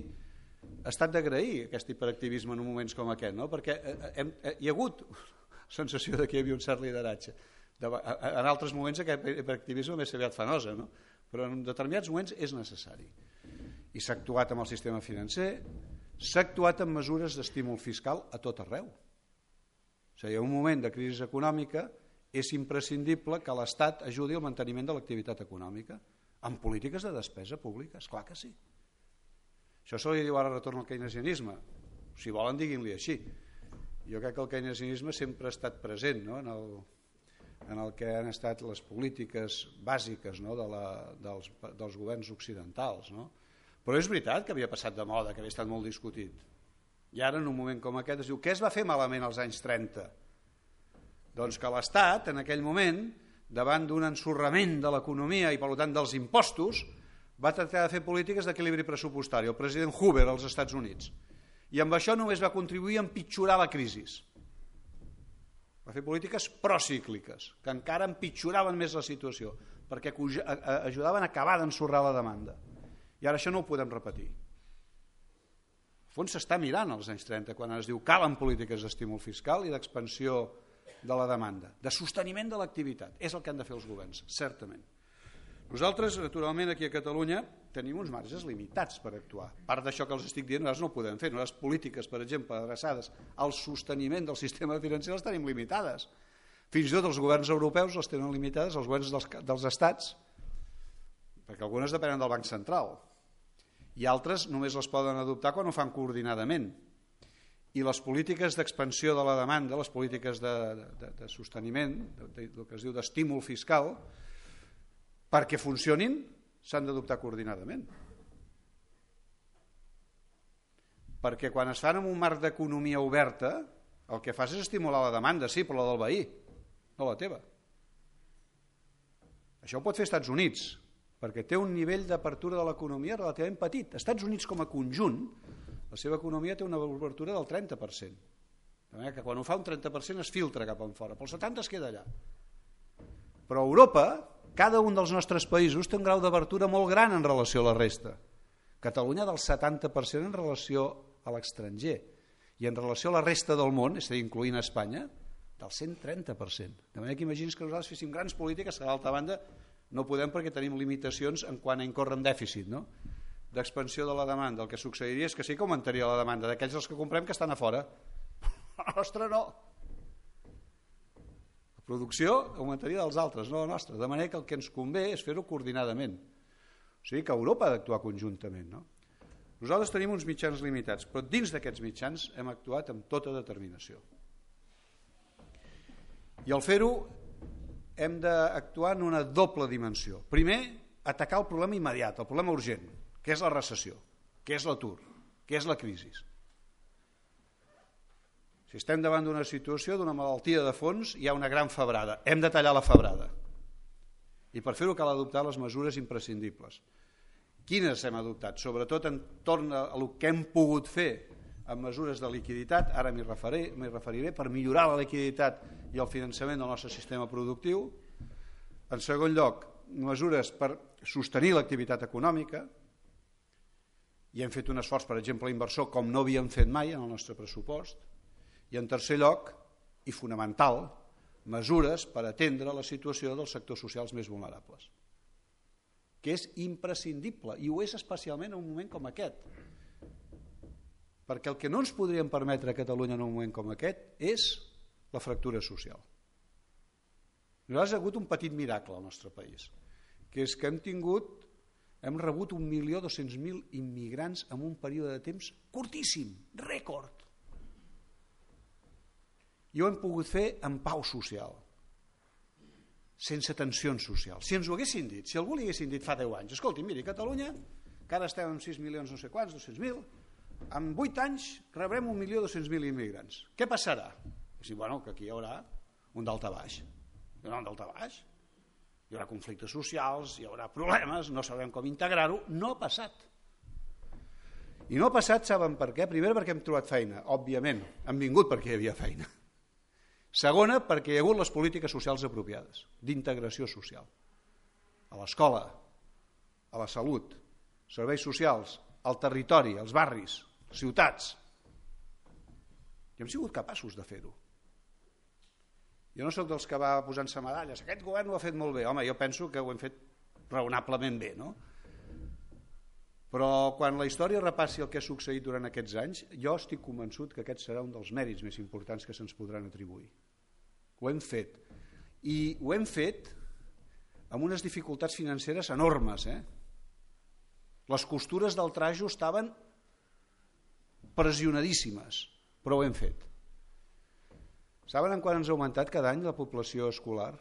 ha estat d'agrair aquest hiperactivisme en moments com aquest, no? perquè eh, eh, hem, eh, hi ha hagut sensació de que hi havia un cert lideratge. De, en altres moments aquest hiperactivisme més aviat fa nosa, no? però en determinats moments és necessari. I s'ha actuat amb el sistema financer, s'ha actuat amb mesures d'estímul fiscal a tot arreu. O sigui, en un moment de crisi econòmica és imprescindible que l'Estat ajudi al manteniment de l'activitat econòmica amb polítiques de despesa pública, és clar que sí. Això se li diu ara retorn al keynesianisme. Si volen, diguin-li així. Jo crec que el keynesianisme sempre ha estat present no? en, el, en el que han estat les polítiques bàsiques no? de la, dels, dels governs occidentals. No? Però és veritat que havia passat de moda, que havia estat molt discutit. I ara, en un moment com aquest, es diu què es va fer malament als anys 30? Doncs que l'Estat, en aquell moment, davant d'un ensorrament de l'economia i, per tant, dels impostos, va tractar de fer polítiques d'equilibri pressupostari, el president Hoover als Estats Units. I amb això només va contribuir a empitjorar la crisi. Va fer polítiques procícliques, que encara empitjoraven més la situació, perquè ajudaven a acabar d'ensorrar la demanda. I ara això no ho podem repetir. El fons s'està mirant als anys 30, quan es diu calen polítiques d'estímul fiscal i d'expansió de la demanda, de sosteniment de l'activitat. És el que han de fer els governs, certament. Nosaltres, naturalment, aquí a Catalunya tenim uns marges limitats per actuar. Part d'això que els estic dient, nosaltres no ho podem fer. Les polítiques, per exemple, adreçades al sosteniment del sistema financer les tenim limitades. Fins i tot els governs europeus les tenen limitades, els governs dels, dels estats, perquè algunes depenen del Banc Central i altres només les poden adoptar quan ho fan coordinadament. I les polítiques d'expansió de la demanda, les polítiques de, de, de sosteniment, de, de, del que es diu d'estímul fiscal, perquè funcionin s'han d'adoptar coordinadament. Perquè quan es fan en un marc d'economia oberta, el que fas és estimular la demanda, sí, però la del veí, no la teva. Això ho pot fer Estats Units, perquè té un nivell d'apertura de l'economia relativament petit. Estats Units com a conjunt, la seva economia té una obertura del 30%. De manera que quan ho fa un 30% es filtra cap enfora, però el 70% es queda allà. Però Europa Cada un dels nostres països té un grau d'obertura molt gran en relació a la resta. Catalunya del 70% en relació a l'estranger i en relació a la resta del món, és a dir, incloent Espanya, del 130%. De manera que imagines que nosaltres féssim grans polítiques que d'altra banda no podem perquè tenim limitacions en quant a en dèficit, no? d'expansió de la demanda. El que succeiria és que sí que augmentaria la demanda d'aquells els que comprem que estan a fora. La nostra no. La producció augmentaria dels altres, no la nostra. De manera que el que ens convé és fer-ho coordinadament. O sigui que Europa ha d'actuar conjuntament. No? Nosaltres tenim uns mitjans limitats, però dins d'aquests mitjans hem actuat amb tota determinació. I al fer-ho hem d'actuar en una doble dimensió. Primer, atacar el problema immediat, el problema urgent, que és la recessió, que és l'atur, que és la crisi. Si estem davant d'una situació, d'una malaltia de fons, hi ha una gran febrada. Hem de tallar la febrada. I per fer-ho cal adoptar les mesures imprescindibles. Quines hem adoptat? Sobretot en torn a el que hem pogut fer amb mesures de liquiditat, ara m'hi referiré, referiré, per millorar la liquiditat i el finançament del nostre sistema productiu. En segon lloc, mesures per sostenir l'activitat econòmica, i hem fet un esforç, per exemple, inversor com no havíem fet mai en el nostre pressupost, i en tercer lloc, i fonamental, mesures per atendre la situació dels sectors socials més vulnerables, que és imprescindible, i ho és especialment en un moment com aquest, perquè el que no ens podríem permetre a Catalunya en un moment com aquest és la fractura social. Nosaltres ha hagut un petit miracle al nostre país, que és que hem tingut, hem rebut 1.200.000 immigrants en un període de temps curtíssim, rècord. I ho hem pogut fer en pau social, sense tensions socials. Si ens ho haguessin dit, si algú li haguessin dit fa 10 anys, escolti, miri, Catalunya, que ara estem amb 6 milions no sé quants, 200.000, en 8 anys rebrem 1.200.000 immigrants. Què passarà? I bueno, que aquí hi haurà un dalta baix. Hi haurà un dalta baix. Hi haurà conflictes socials, hi haurà problemes, no sabrem com integrar-ho. No ha passat. I no ha passat, saben per què? Primer perquè hem trobat feina, òbviament. Hem vingut perquè hi havia feina. Segona, perquè hi ha hagut les polítiques socials apropiades, d'integració social. A l'escola, a la salut, serveis socials, al territori, als barris, ciutats. I hem sigut capaços de fer-ho. Jo no sóc dels que va posant-se medalles. Aquest govern ho ha fet molt bé. Home, jo penso que ho hem fet raonablement bé, no? Però quan la història repassi el que ha succeït durant aquests anys, jo estic convençut que aquest serà un dels mèrits més importants que se'ns podran atribuir. Ho hem fet. I ho hem fet amb unes dificultats financeres enormes. Eh? Les costures del trajo estaven pressionadíssimes, però ho hem fet. Saben en quan ens ha augmentat cada any la població escolar?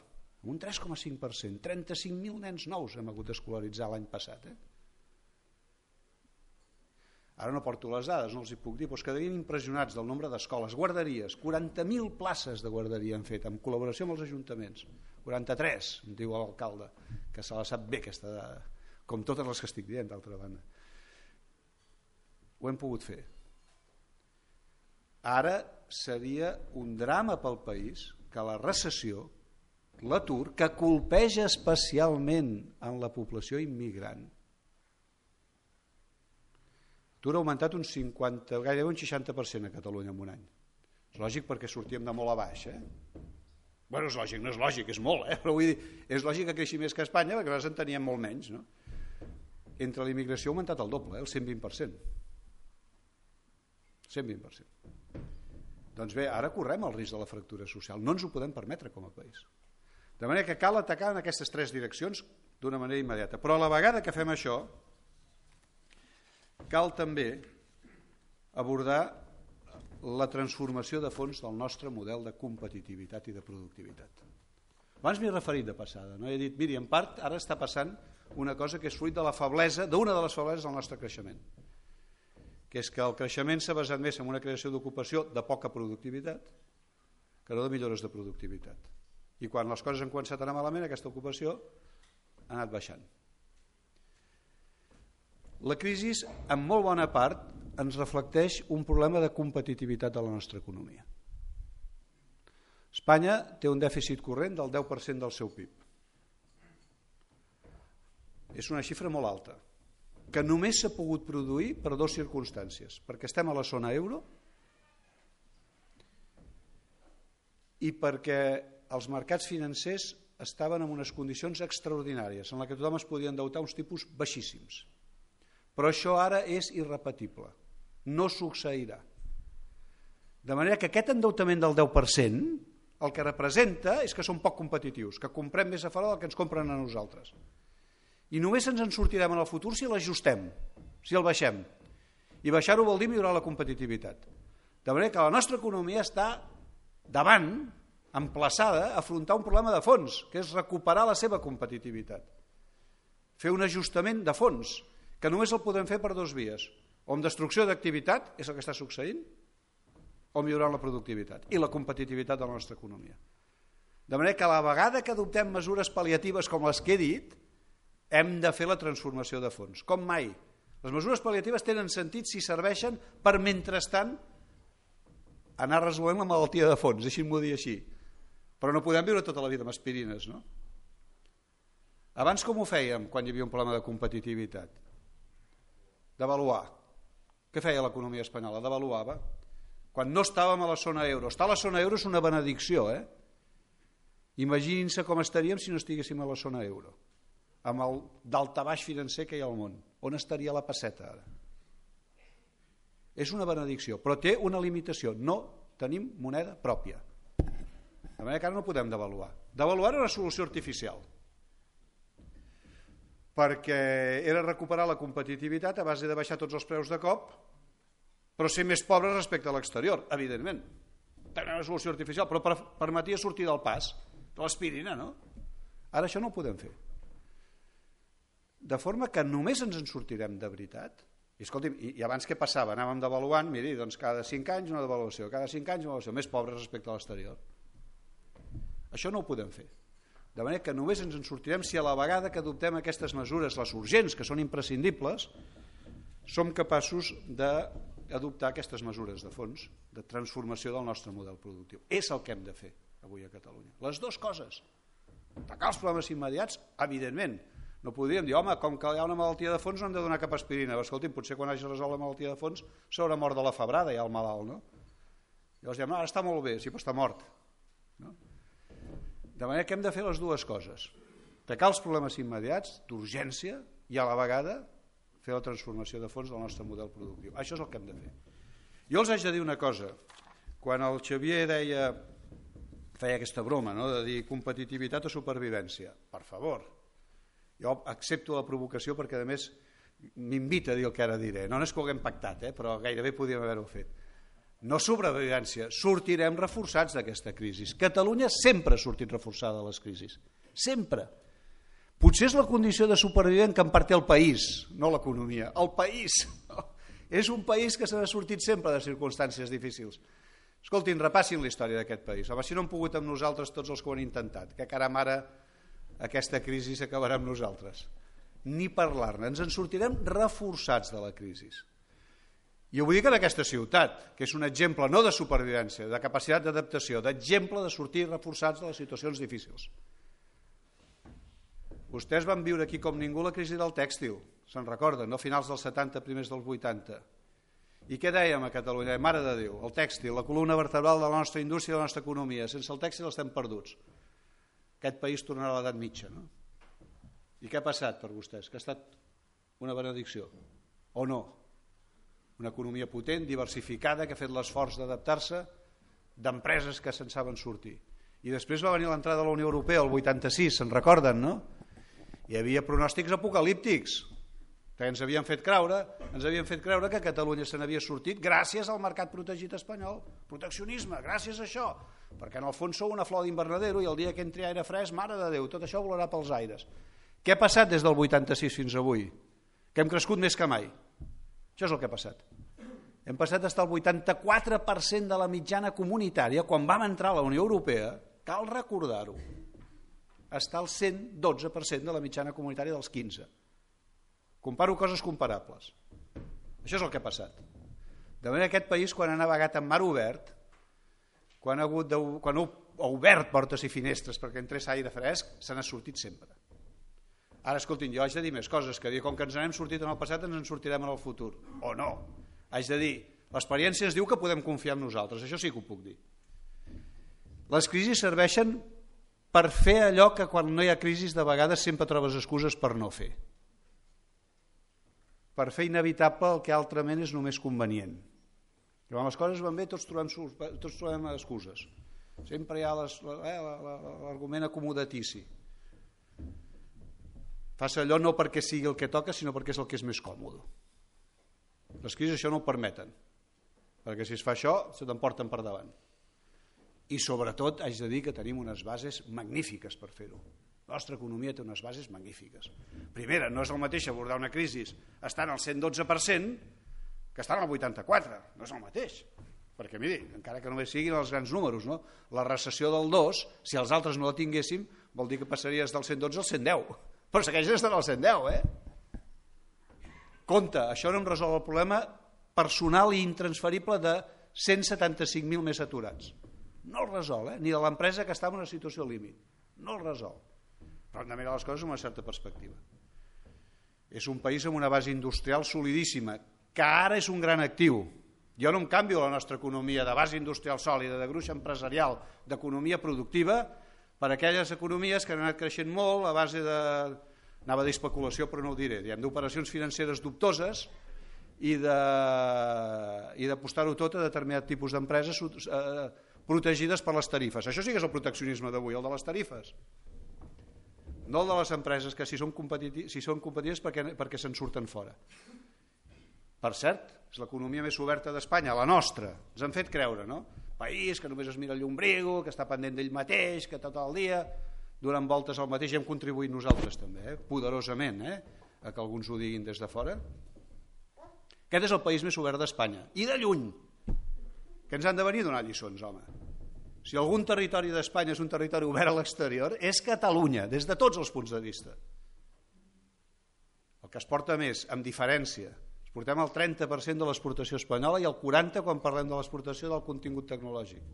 Un 3,5%. 35.000 nens nous hem hagut d'escolaritzar l'any passat. Eh? ara no porto les dades, no els hi puc dir, però es quedarien impressionats del nombre d'escoles, guarderies, 40.000 places de guarderia han fet, en col·laboració amb els ajuntaments, 43, em diu l'alcalde, que se la sap bé aquesta dada, com totes les que estic dient, d'altra banda. Ho hem pogut fer. Ara seria un drama pel país que la recessió, l'atur, que colpeja especialment en la població immigrant, L'atur ha augmentat un 50, gairebé un 60% a Catalunya en un any. És lògic perquè sortíem de molt a baix, eh? Bueno, és lògic, no és lògic, és molt, eh? Però vull dir, és lògic que creixi més que Espanya, perquè nosaltres en teníem molt menys, no? Entre l'immigració ha augmentat el doble, eh? el 120%. 120%. Doncs bé, ara correm el risc de la fractura social. No ens ho podem permetre com a país. De manera que cal atacar en aquestes tres direccions d'una manera immediata. Però a la vegada que fem això, Cal també abordar la transformació de fons del nostre model de competitivitat i de productivitat. Abans m'he referit de passada, no? he dit, miri, en part ara està passant una cosa que és fruit de la feblesa, d'una de les febleses del nostre creixement, que és que el creixement s'ha basat més en una creació d'ocupació de poca productivitat que no de millores de productivitat. I quan les coses han començat a anar malament, aquesta ocupació ha anat baixant. La crisi, en molt bona part, ens reflecteix un problema de competitivitat de la nostra economia. Espanya té un dèficit corrent del 10% del seu PIB. és una xifra molt alta, que només s'ha pogut produir per dues circumstàncies, perquè estem a la zona euro i perquè els mercats financers estaven en unes condicions extraordinàries, en la que tothom es podia endeutar uns tipus baixíssims. Però això ara és irrepetible. No succeirà. De manera que aquest endeutament del 10% el que representa és que som poc competitius, que comprem més a fora del que ens compren a nosaltres. I només ens en sortirem en el futur si l'ajustem, si el baixem. I baixar-ho vol dir millorar la competitivitat. De manera que la nostra economia està davant emplaçada a afrontar un problema de fons, que és recuperar la seva competitivitat. Fer un ajustament de fons, que només el podem fer per dos vies. O amb destrucció d'activitat, és el que està succeint, o millorant la productivitat i la competitivitat de la nostra economia. De manera que a la vegada que adoptem mesures pal·liatives com les que he dit, hem de fer la transformació de fons. Com mai. Les mesures pal·liatives tenen sentit si serveixen per, mentrestant, anar resolent la malaltia de fons, deixin-m'ho dir així. Però no podem viure tota la vida amb aspirines, no? Abans com ho fèiem quan hi havia un problema de competitivitat? Devaluar. Què feia l'economia espanyola? Devaluava. Quan no estàvem a la zona euro. Estar a la zona euro és una benedicció, eh? Imaginin-se com estaríem si no estiguéssim a la zona euro, amb el daltabaix financer que hi ha al món. On estaria la passeta ara? És una benedicció, però té una limitació. No tenim moneda pròpia. De manera que ara no podem devaluar. Devaluar era una solució artificial perquè era recuperar la competitivitat a base de baixar tots els preus de cop però ser més pobres respecte a l'exterior, evidentment. Tenia una solució artificial, però permetia sortir del pas l'aspirina, no? Ara això no ho podem fer. De forma que només ens en sortirem de veritat i, escolti'm, i, i abans què passava? Anàvem devaluant, miri, doncs cada 5 anys una devaluació, cada 5 anys una devaluació, més pobres respecte a l'exterior. Això no ho podem fer. De manera que només ens en sortirem si a la vegada que adoptem aquestes mesures, les urgents, que són imprescindibles, som capaços d'adoptar aquestes mesures de fons, de transformació del nostre model productiu. És el que hem de fer avui a Catalunya. Les dues coses. Atacar els problemes immediats, evidentment. No podríem dir, home, com que hi ha una malaltia de fons no hem de donar cap aspirina. Però, escolti'm, potser quan hagi resolt la malaltia de fons s'haurà mort de la febrada ja el malalt, no? Llavors diem, no, ara està molt bé, sí, però està mort. No? De manera que hem de fer les dues coses. Tacar els problemes immediats, d'urgència, i a la vegada fer la transformació de fons del nostre model productiu. Això és el que hem de fer. Jo els haig de dir una cosa. Quan el Xavier deia, feia aquesta broma, no? de dir competitivitat o supervivència, per favor, jo accepto la provocació perquè a més m'invita a dir el que ara diré. No, és que ho haguem pactat, eh? però gairebé podíem haver-ho fet no sobrevivència, sortirem reforçats d'aquesta crisi. Catalunya sempre ha sortit reforçada de les crisis, sempre. Potser és la condició de supervivent que en part té el país, no l'economia, el país. És un país que s'ha sortit sempre de circumstàncies difícils. Escoltin, repassin la història d'aquest país. Home, si no han pogut amb nosaltres tots els que ho han intentat, que caram ara aquesta crisi s'acabarà amb nosaltres. Ni parlar-ne, ens en sortirem reforçats de la crisi. I ho que en aquesta ciutat, que és un exemple no de supervivència, de capacitat d'adaptació, d'exemple de sortir reforçats de les situacions difícils. Vostès van viure aquí com ningú la crisi del tèxtil, se'n recorden, no? finals dels 70, primers dels 80. I què dèiem a Catalunya? Mare de Déu, el tèxtil, la columna vertebral de la nostra indústria i de la nostra economia. Sense el tèxtil estem perduts. Aquest país tornarà a l'edat mitja. No? I què ha passat per vostès? Que ha estat una benedicció? O no? una economia potent, diversificada, que ha fet l'esforç d'adaptar-se, d'empreses que se'n saben sortir. I després va venir l'entrada de la Unió Europea el 86, se'n recorden, no? Hi havia pronòstics apocalíptics que ens havien fet creure, ens havien fet creure que Catalunya se n'havia sortit gràcies al mercat protegit espanyol. Proteccionisme, gràcies a això, perquè en el fons sou una flor d'invernadero i el dia que entri aire fresc, mare de Déu, tot això volarà pels aires. Què ha passat des del 86 fins avui? Que hem crescut més que mai. Això és el que ha passat. Hem passat d'estar al 84% de la mitjana comunitària quan vam entrar a la Unió Europea, cal recordar-ho, està al 112% de la mitjana comunitària dels 15. Comparo coses comparables. Això és el que ha passat. De manera que aquest país, quan ha navegat en mar obert, quan ha, hagut de, quan ha obert portes i finestres perquè entrés aire fresc, se n'ha sortit sempre. Ara, escoltin, jo haig de dir més coses, que dir, com que ens n'hem sortit en el passat, ens en sortirem en el futur. O no. Haig de dir, l'experiència ens diu que podem confiar en nosaltres, això sí que ho puc dir. Les crisis serveixen per fer allò que quan no hi ha crisis de vegades sempre trobes excuses per no fer. Per fer inevitable el que altrament és només convenient. I quan les coses van bé tots trobem, tots trobem excuses. Sempre hi ha eh, l'argument acomodatici. Fas allò no perquè sigui el que toca, sinó perquè és el que és més còmode. Les crisis això no ho permeten, perquè si es fa això se t'emporten per davant. I sobretot haig de dir que tenim unes bases magnífiques per fer-ho. La nostra economia té unes bases magnífiques. Primera, no és el mateix abordar una crisi estant al 112% que estar al 84%, no és el mateix. Perquè, miri, encara que només siguin els grans números, no? la recessió del 2, si els altres no la tinguéssim, vol dir que passaries del 112 al 110. Però segueix estant al 110, eh? Compte, això no em resol el problema personal i intransferible de 175.000 més aturats. No el resol, eh? ni de l'empresa que està en una situació límit. No el resol. Hem de mirar les coses amb una certa perspectiva. És un país amb una base industrial solidíssima, que ara és un gran actiu, jo no em canvio la nostra economia de base industrial sòlida, de gruix empresarial, d'economia productiva, per aquelles economies que han anat creixent molt a base de, anava d'especulació però no ho diré, d'operacions financeres dubtoses i d'apostar-ho de, tot a determinat tipus d'empreses eh, protegides per les tarifes. Això sí que és el proteccionisme d'avui, el de les tarifes. No de les empreses que si són, competitives, si són competitives perquè, perquè se'n surten fora. Per cert, és l'economia més oberta d'Espanya, la nostra, ens han fet creure, no? País que només es mira el llumbrigo, que està pendent d'ell mateix, que tot el dia donant voltes al mateix i hem contribuït nosaltres també, eh? poderosament, eh? a que alguns ho diguin des de fora. Aquest és el país més obert d'Espanya, i de lluny, que ens han de venir a donar lliçons, home. Si algun territori d'Espanya és un territori obert a l'exterior, és Catalunya, des de tots els punts de vista. El que es porta més, amb diferència, Portem el 30% de l'exportació espanyola i el 40% quan parlem de l'exportació del contingut tecnològic.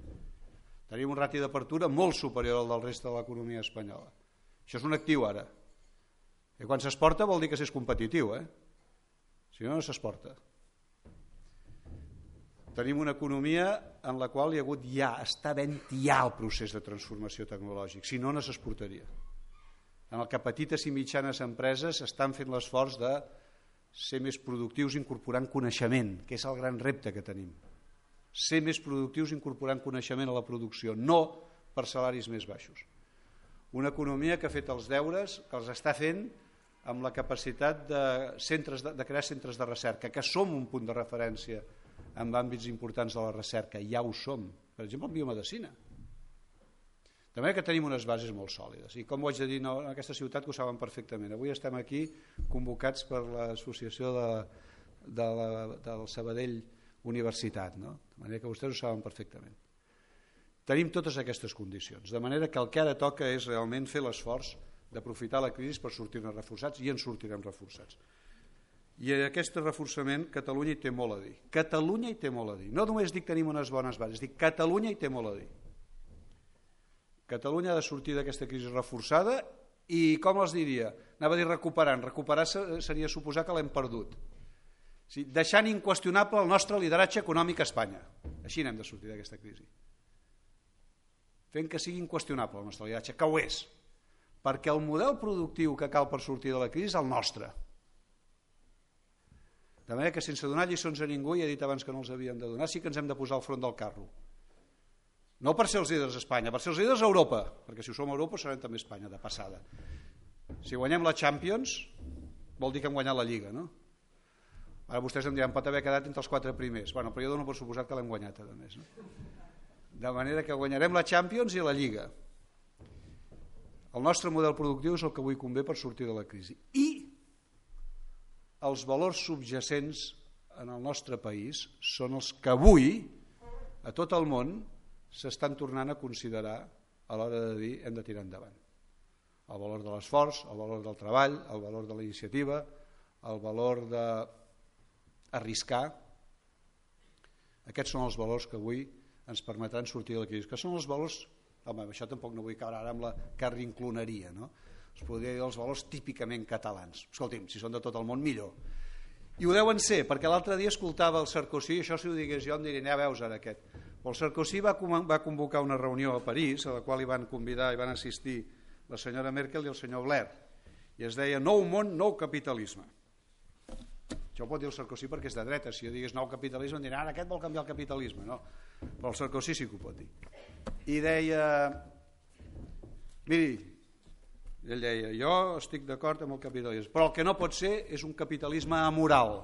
Tenim un rati d'apertura molt superior al del reste de l'economia espanyola. Això és un actiu ara. I quan s'exporta vol dir que s'és competitiu, eh? Si no, no s'exporta. Tenim una economia en la qual hi ha hagut ja, està havent ja el procés de transformació tecnològic, si no, no s'exportaria. En el que petites i mitjanes empreses estan fent l'esforç de ser més productius incorporant coneixement, que és el gran repte que tenim. Ser més productius incorporant coneixement a la producció, no per salaris més baixos. Una economia que ha fet els deures, que els està fent amb la capacitat de, centres de, de crear centres de recerca, que som un punt de referència en àmbits importants de la recerca, ja ho som. Per exemple, en biomedicina. De manera que tenim unes bases molt sòlides. I com ho haig de dir no, en aquesta ciutat que ho saben perfectament. Avui estem aquí convocats per l'associació de, de la, del Sabadell Universitat, no? de manera que vostès ho saben perfectament. Tenim totes aquestes condicions, de manera que el que ara toca és realment fer l'esforç d'aprofitar la crisi per sortir-ne reforçats i en sortirem reforçats. I en aquest reforçament Catalunya hi té molt a dir. Catalunya hi té molt a dir. No només dic tenim unes bones bases, dic Catalunya hi té molt a dir. Catalunya ha de sortir d'aquesta crisi reforçada i com els diria? Anava a dir recuperant. Recuperar seria suposar que l'hem perdut. Sí, deixant inqüestionable el nostre lideratge econòmic a Espanya. Així n'hem de sortir d'aquesta crisi. Fent que sigui inqüestionable el nostre lideratge, que ho és. Perquè el model productiu que cal per sortir de la crisi és el nostre. De manera que sense donar lliçons a ningú, i he dit abans que no els havien de donar, sí que ens hem de posar al front del carro. No per ser els líders a Espanya, per ser els líders a Europa, perquè si ho som a Europa serem també Espanya, de passada. Si guanyem la Champions, vol dir que hem guanyat la Lliga, no? Ara vostès em diran, pot haver quedat entre els quatre primers. Bueno, però jo dono per suposat que l'hem guanyat, a més. No? De manera que guanyarem la Champions i la Lliga. El nostre model productiu és el que avui convé per sortir de la crisi. I els valors subjacents en el nostre país són els que avui, a tot el món, s'estan tornant a considerar a l'hora de dir hem de tirar endavant. El valor de l'esforç, el valor del treball, el valor de la iniciativa, el valor d'arriscar. Aquests són els valors que avui ens permetran sortir crisi, que són els valors, home, això tampoc no vull caure ara amb la carrincloneria, no? Es podria dir els valors típicament catalans. Escolti'm, si són de tot el món, millor. I ho deuen ser, perquè l'altre dia escoltava el Sarkozy, això si ho digués jo em diria, a veus ara aquest. El Sarkozy va, va convocar una reunió a París, a la qual hi van convidar i van assistir la senyora Merkel i el senyor Blair, i es deia nou món, nou capitalisme. Això ho pot dir el Sarkozy perquè és de dreta, si jo digués nou capitalisme em diran ara aquest vol canviar el capitalisme, no. Però el Sarkozy sí que ho pot dir. I deia, miri, ell deia, jo estic d'acord amb el capitalisme, però el que no pot ser és un capitalisme amoral,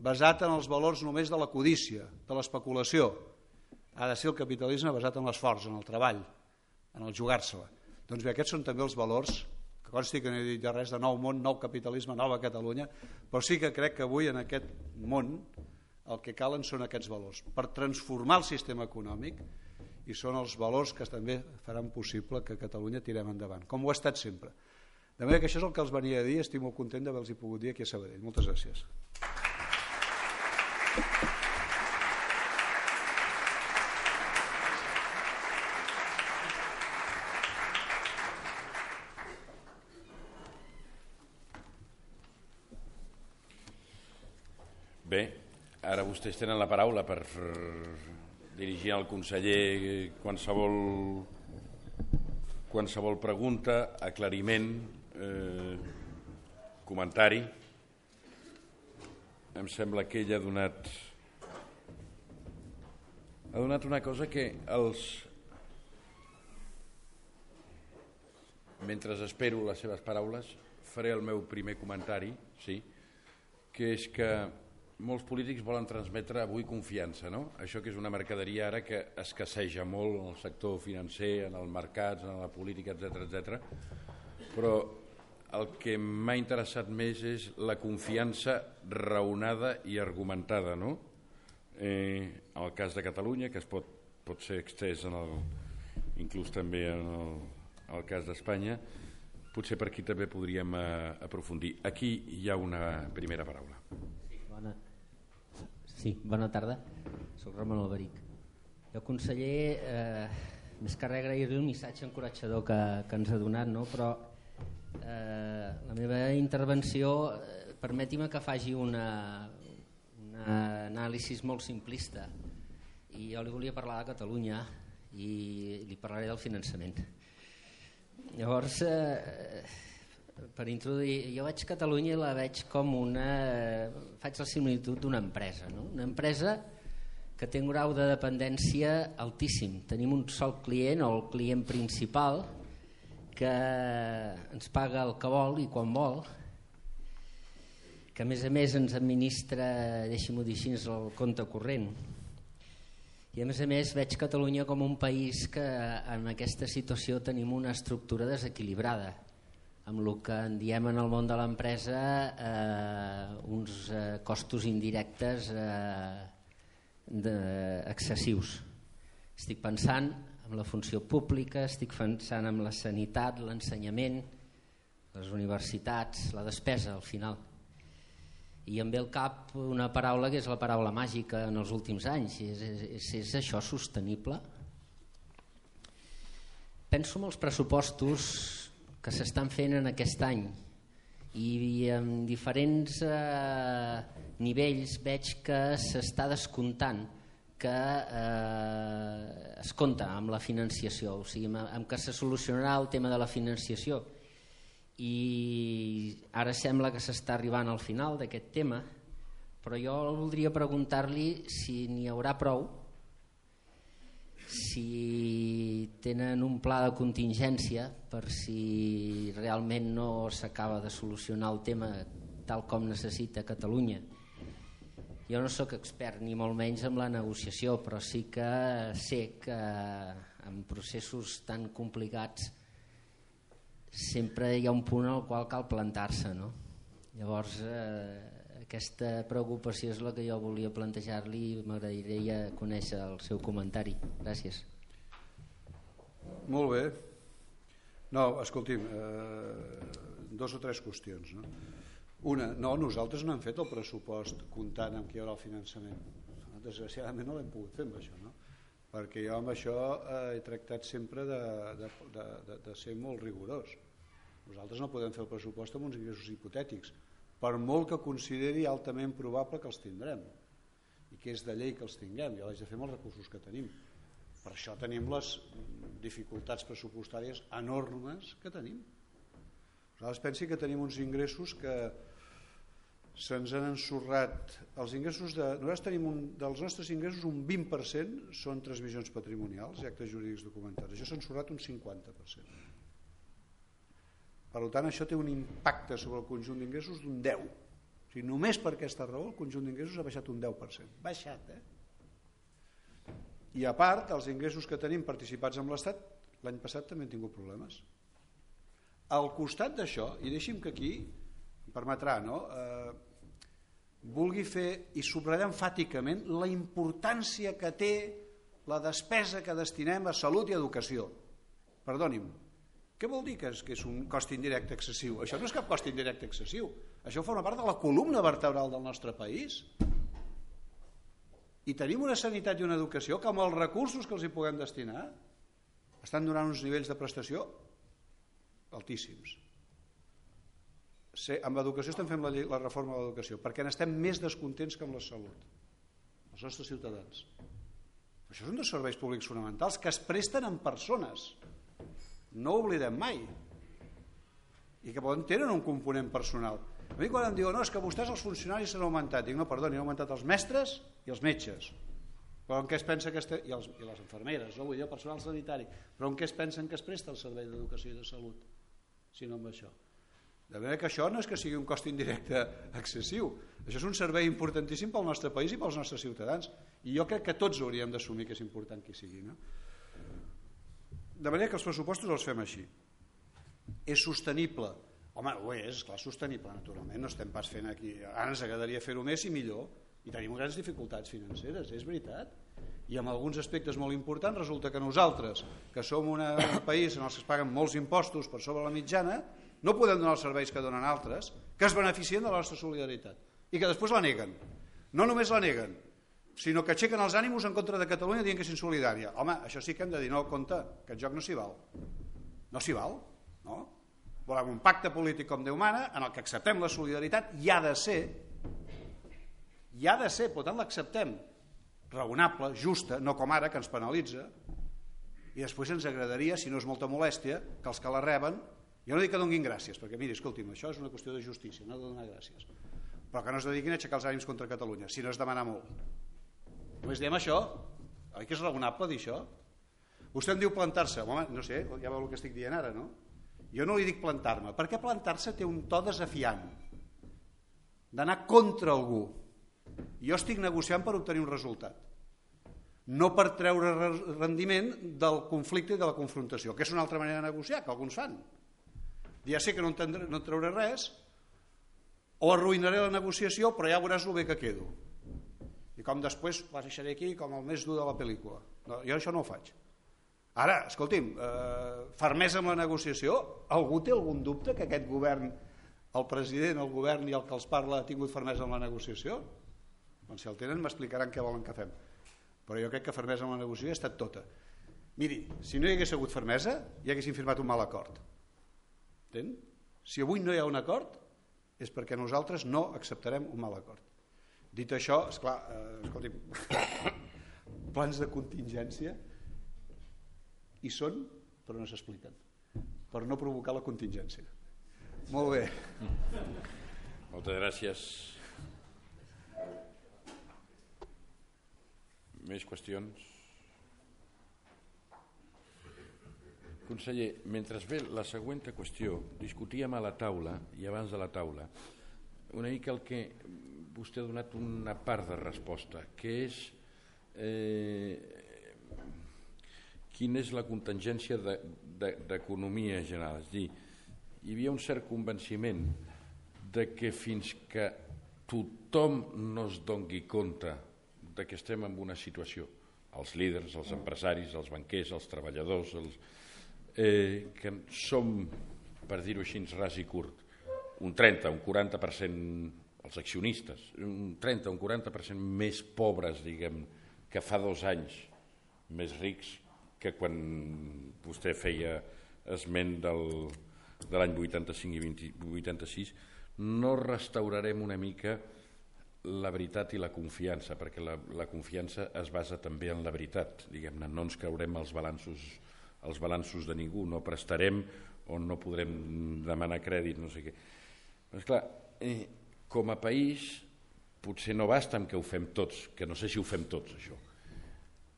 basat en els valors només de la codícia, de l'especulació. Ha de ser el capitalisme basat en l'esforç, en el treball, en el jugar-se-la. Doncs bé, aquests són també els valors, que consti que no he dit ja res de nou món, nou capitalisme, nova Catalunya, però sí que crec que avui en aquest món el que calen són aquests valors, per transformar el sistema econòmic, i són els valors que també faran possible que Catalunya tirem endavant, com ho ha estat sempre. De manera que això és el que els venia a dir, estic molt content d'haver-los pogut dir aquí a Sabadell. Moltes gràcies. Bé, ara vostès tenen la paraula per dirigir al conseller qualsevol, qualsevol pregunta, aclariment, eh, comentari. Em sembla que ell ha donat ha donat una cosa que els mentre espero les seves paraules faré el meu primer comentari sí, que és que molts polítics volen transmetre avui confiança, no? Això que és una mercaderia ara que escasseja molt en el sector financer, en els mercats, en la política, etc etc. Però el que m'ha interessat més és la confiança raonada i argumentada, no? Eh, en el cas de Catalunya, que es pot, pot ser extès en el, inclús també en el, en el cas d'Espanya, potser per aquí també podríem eh, aprofundir. Aquí hi ha una primera paraula. Sí, bona tarda. Soc Ramon Alberic. El conseller, eh, més que res agrair-li el missatge encoratjador que, que ens ha donat, no? però eh, la meva intervenció, eh, permeti-me que faci una, una anàlisi molt simplista. I jo li volia parlar de Catalunya i li parlaré del finançament. Llavors, eh, per introduir, jo veig Catalunya i la veig com una faig la similitud d'una empresa no? una empresa que té un grau de dependència altíssim. Tenim un sol client o el client principal que ens paga el que vol i quan vol que a més a més ens administra deixi-m'ho dir així el compte corrent. I a més a més veig Catalunya com un país que en aquesta situació tenim una estructura desequilibrada amb el que en diem en el món de l'empresa eh, uns eh, costos indirectes eh, de, excessius. Estic pensant en la funció pública, estic pensant en la sanitat, l'ensenyament, les universitats, la despesa al final. I em ve al cap una paraula que és la paraula màgica en els últims anys. És, és, és això sostenible? Penso en els pressupostos que s'estan fent en aquest any. I en diferents eh, nivells veig que s'està descomptant que eh, es compta amb la financiació, o sigui, amb, amb que se solucionarà el tema de la financiació. I ara sembla que s'està arribant al final d'aquest tema però jo voldria preguntar-li si n'hi haurà prou si tenen un pla de contingència per si realment no s'acaba de solucionar el tema tal com necessita Catalunya. Jo no sóc expert ni molt menys en la negociació, però sí que sé que en processos tan complicats sempre hi ha un punt al qual cal plantar-se. No? Llavors, eh, aquesta preocupació és la que jo volia plantejar-li i m'agradaria conèixer el seu comentari. Gràcies. Molt bé. No, escolti'm, eh, dos o tres qüestions. No? Una, no, nosaltres no hem fet el pressupost comptant amb qui hi haurà el finançament. Desgraciadament no l'hem pogut fer amb això, no? perquè jo amb això eh, he tractat sempre de, de, de, de ser molt rigorós. Nosaltres no podem fer el pressupost amb uns ingressos hipotètics, per molt que consideri altament probable que els tindrem i que és de llei que els tinguem, ja l'haig de fer amb els recursos que tenim. Per això tenim les dificultats pressupostàries enormes que tenim. Nosaltres pensi que tenim uns ingressos que se'ns han ensorrat els ingressos de, nosaltres tenim un, dels nostres ingressos un 20% són transmissions patrimonials i actes jurídics documentats això s'ha ensorrat un 50% per tant això té un impacte sobre el conjunt d'ingressos d'un 10 o sigui, només per aquesta raó el conjunt d'ingressos ha baixat un 10% baixat eh? I a part els ingressos que tenim participats amb l'Estat l'any passat també han tingut problemes. Al costat d'això i deixi'm que aquí em permetrà no? Eh, vulgui fer i subratllar enfàticament la importància que té la despesa que destinem a salut i educació. Perdoni'm, què vol dir que és, que és un cost indirecte excessiu? Això no és cap cost indirecte excessiu. Això forma part de la columna vertebral del nostre país. I tenim una sanitat i una educació que amb els recursos que els hi puguem destinar estan donant uns nivells de prestació altíssims amb educació estem fent la, llei, la reforma de l'educació perquè n'estem més descontents que amb la salut els nostres ciutadans això són dos serveis públics fonamentals que es presten en persones no ho oblidem mai i que poden tenen un component personal a mi quan em diuen no, és que vostès els funcionaris s'han augmentat dic no, perdoni, han augmentat els mestres i els metges però en què es pensa que este... I, els, i les infermeres, no vull dir el personal sanitari però en què es pensen que es presta el servei d'educació i de salut sinó amb això de manera que això no és que sigui un cost indirecte excessiu. Això és un servei importantíssim pel nostre país i pels nostres ciutadans. I jo crec que tots hauríem d'assumir que és important que sigui. No? De manera que els pressupostos els fem així. És sostenible? Home, ho és, clar, sostenible, naturalment. No estem pas fent aquí... Ara ens agradaria fer-ho més i millor. I tenim grans dificultats financeres, és veritat. I en alguns aspectes molt importants resulta que nosaltres, que som un país en els que es paguen molts impostos per sobre la mitjana, no podem donar els serveis que donen altres, que es beneficien de la nostra solidaritat i que després la neguen. No només la neguen, sinó que aixequen els ànims en contra de Catalunya dient que és insolidària. Home, això sí que hem de dir, no, compte, que el joc no s'hi val. No s'hi val, no? Volem un pacte polític com Déu mana, en el que acceptem la solidaritat, i ha de ser, i ha de ser, per tant l'acceptem, raonable, justa, no com ara, que ens penalitza, i després ens agradaria, si no és molta molèstia, que els que la reben jo no dic que donguin gràcies, perquè miri, escolti'm, això és una qüestió de justícia, no de donar gràcies. Però que no es dediquin a aixecar els ànims contra Catalunya, si no és demanar molt. Només diem això, oi que és raonable dir això? Vostè em diu plantar-se, home, no sé, ja veu el que estic dient ara, no? Jo no li dic plantar-me, perquè plantar-se té un to desafiant, d'anar contra algú. Jo estic negociant per obtenir un resultat, no per treure rendiment del conflicte i de la confrontació, que és una altra manera de negociar, que alguns fan ja sé que no, entendré, no trauré res, o arruïnaré la negociació, però ja veuràs el bé que quedo. I com després la deixaré aquí com el més dur de la pel·lícula. No, jo això no ho faig. Ara, escolti'm, eh, fermesa amb la negociació, algú té algun dubte que aquest govern, el president, el govern i el que els parla ha tingut fermesa amb la negociació? Doncs si el tenen m'explicaran què volen que fem. Però jo crec que fermesa amb la negociació ha estat tota. Miri, si no hi hagués hagut fermesa, ja haguéssim firmat un mal acord. Entén? Si avui no hi ha un acord és perquè nosaltres no acceptarem un mal acord. Dit això, esclar, eh, escolti, plans de contingència hi són, però no s'expliquen, per no provocar la contingència. Molt bé. Moltes gràcies. Més qüestions? Conseller, mentre ve la següent qüestió, discutíem a la taula i abans de la taula una mica el que vostè ha donat una part de resposta, que és eh, quina és la contingència d'economia de, de, general. És dir, hi havia un cert convenciment de que fins que tothom no es dongui compte de que estem en una situació, els líders, els empresaris, els banquers, els treballadors, els, eh, que som, per dir-ho així, ras i curt, un 30, un 40% els accionistes, un 30, un 40% més pobres, diguem, que fa dos anys, més rics que quan vostè feia esment del, de l'any 85 i 20, 86, no restaurarem una mica la veritat i la confiança, perquè la, la confiança es basa també en la veritat, diguem-ne, no ens creurem els balanços, els balanços de ningú, no prestarem o no podrem demanar crèdit, no sé què. Però, esclar, eh, com a país potser no basta amb que ho fem tots, que no sé si ho fem tots, això.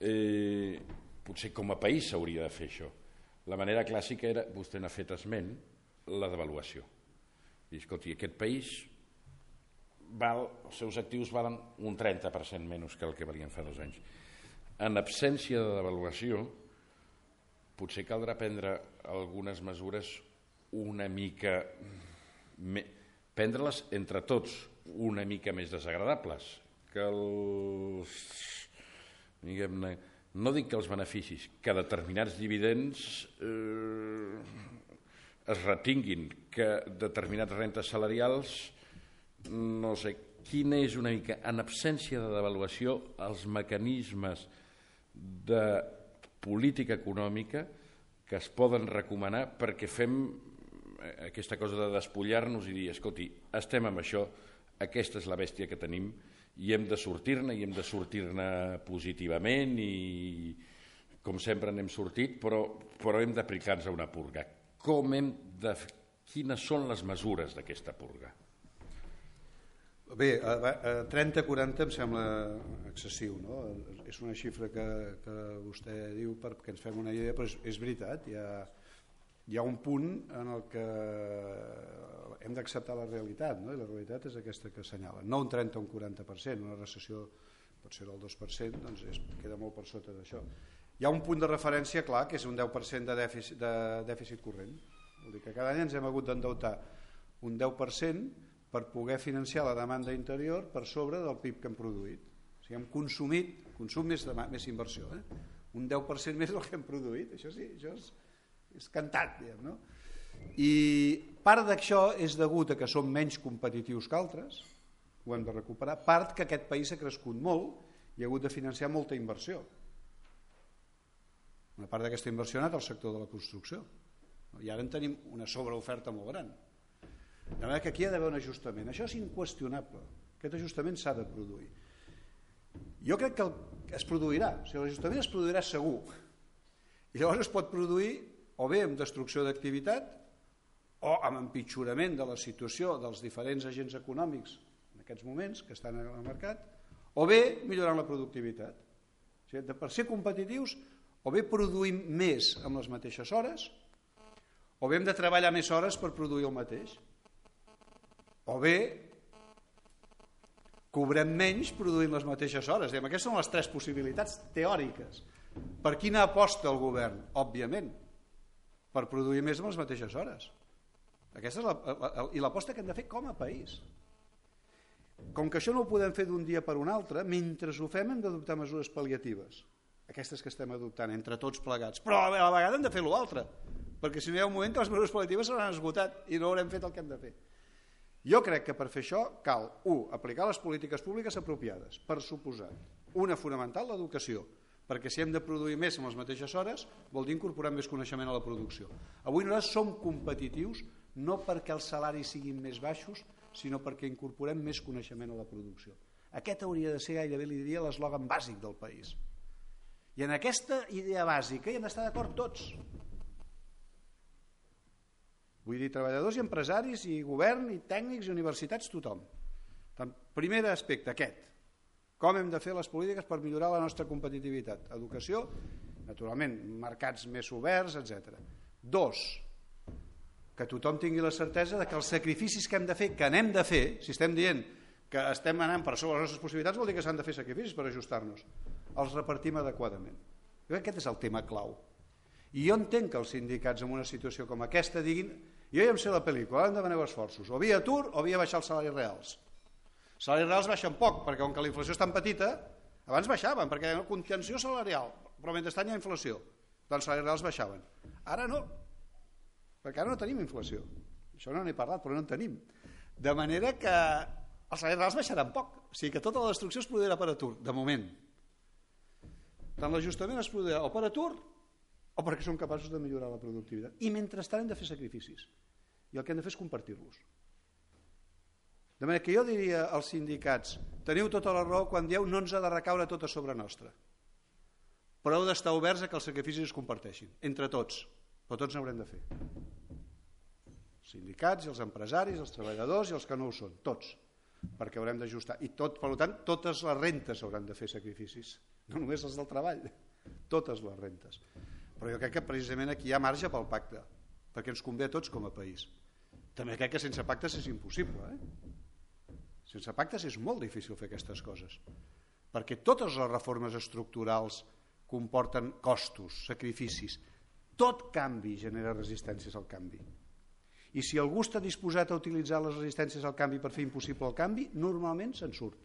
Eh, potser com a país s'hauria de fer això. La manera clàssica era, vostè n'ha fet esment, la devaluació. I, escolti, aquest país val, els seus actius valen un 30% menys que el que valien fa dos anys. En absència de devaluació, potser caldrà prendre algunes mesures una mica... prendre-les entre tots una mica més desagradables, que els... diguem-ne, no dic que els beneficis, que determinats dividends eh, es retinguin, que determinats rentes salarials no sé, quina és una mica, en absència de devaluació, els mecanismes de política econòmica que es poden recomanar perquè fem aquesta cosa de despullar-nos i dir, escolti, estem amb això, aquesta és la bèstia que tenim i hem de sortir-ne i hem de sortir-ne positivament i com sempre n'hem sortit, però, però hem d'aplicar-nos a una purga. Com hem de... Quines són les mesures d'aquesta purga? Bé, a 30-40 em sembla excessiu, no? És una xifra que, que vostè diu perquè ens fem una idea, però és, és veritat, hi ha, hi ha un punt en el que hem d'acceptar la realitat, no? i la realitat és aquesta que assenyala. No un 30 o un 40%, una recessió pot ser del 2%, doncs és, queda molt per sota d'això. Hi ha un punt de referència clar, que és un 10% de dèficit, de dèficit corrent. Vol dir que cada any ens hem hagut d'endeutar un 10% per poder financiar la demanda interior per sobre del PIB que hem produït. O sigui, hem consumit, consum més, de, més inversió, eh? un 10% més del que hem produït. Això sí, això és, és cantat, diguem, no? I part d'això és degut a que som menys competitius que altres, ho hem de recuperar, part que aquest país ha crescut molt i ha hagut de financiar molta inversió. Una part d'aquesta inversió ha anat al sector de la construcció. I ara en tenim una sobreoferta molt gran. De manera que aquí hi ha d'haver un ajustament. Això és inqüestionable. Aquest ajustament s'ha de produir. Jo crec que es produirà. O sigui, l'ajustament es produirà segur. I llavors es pot produir o bé amb destrucció d'activitat o amb empitjorament de la situació dels diferents agents econòmics en aquests moments que estan al mercat, o bé millorant la productivitat. O sigui, per ser competitius, o bé produïm més amb les mateixes hores, o bé hem de treballar més hores per produir el mateix o bé cobrem menys produint les mateixes hores. Diem, aquestes són les tres possibilitats teòriques. Per quina aposta el govern? Òbviament, per produir més amb les mateixes hores. Aquesta és la, la, la, I l'aposta que hem de fer com a país. Com que això no ho podem fer d'un dia per un altre, mentre ho fem hem d'adoptar mesures pal·liatives. Aquestes que estem adoptant entre tots plegats. Però a la vegada hem de fer l'altre, perquè si no hi ha un moment les mesures pal·liatives s'hauran esgotat i no haurem fet el que hem de fer. Jo crec que per fer això cal, 1. aplicar les polítiques públiques apropiades, per suposar. Una fonamental, l'educació, perquè si hem de produir més en les mateixes hores vol dir incorporar més coneixement a la producció. Avui nosaltres som competitius no perquè els salaris siguin més baixos, sinó perquè incorporem més coneixement a la producció. Aquest hauria de ser gairebé, li diria, l'eslògan bàsic del país. I en aquesta idea bàsica hi hem d'estar d'acord tots. Vull dir, treballadors i empresaris i govern i tècnics i universitats, tothom. Primer aspecte, aquest. Com hem de fer les polítiques per millorar la nostra competitivitat? Educació, naturalment, mercats més oberts, etc. Dos, que tothom tingui la certesa de que els sacrificis que hem de fer, que n'hem de fer, si estem dient que estem anant per sobre les nostres possibilitats, vol dir que s'han de fer sacrificis per ajustar-nos. Els repartim adequadament. Jo crec que aquest és el tema clau. I jo entenc que els sindicats en una situació com aquesta diguin jo ja em sé la pel·lícula, ara em demaneu esforços, o via atur o via baixar els salaris reals. Els salaris reals baixen poc, perquè com que la inflació és tan petita, abans baixaven, perquè hi ha una contenció salarial, però mentrestant hi ha inflació, doncs els salaris reals baixaven. Ara no, perquè ara no tenim inflació. Això no n'he parlat, però no en tenim. De manera que els salaris reals baixaran poc. O sigui que tota la destrucció es produirà per atur, de moment. Tant l'ajustament es produirà o per atur o perquè som capaços de millorar la productivitat. I mentrestant hem de fer sacrificis. i el que hem de fer és compartir-los. De manera que jo diria als sindicats, teniu tota la raó quan dieu no ens ha de recaure tot a sobre nostra. Però heu d'estar oberts a que els sacrificis es comparteixin, entre tots, però tots n'haurem de fer. Els sindicats els empresaris, els treballadors i els que no ho són, tots, perquè haurem d'ajustar. I tot, per tant, totes les rentes hauran de fer sacrificis, no només els del treball, totes les rentes. Però jo crec que precisament aquí hi ha marge pel pacte, perquè ens convé a tots com a país. També crec que sense pactes és impossible. Eh? Sense pactes és molt difícil fer aquestes coses, perquè totes les reformes estructurals comporten costos, sacrificis. Tot canvi genera resistències al canvi. I si algú està disposat a utilitzar les resistències al canvi per fer impossible el canvi, normalment se'n surt.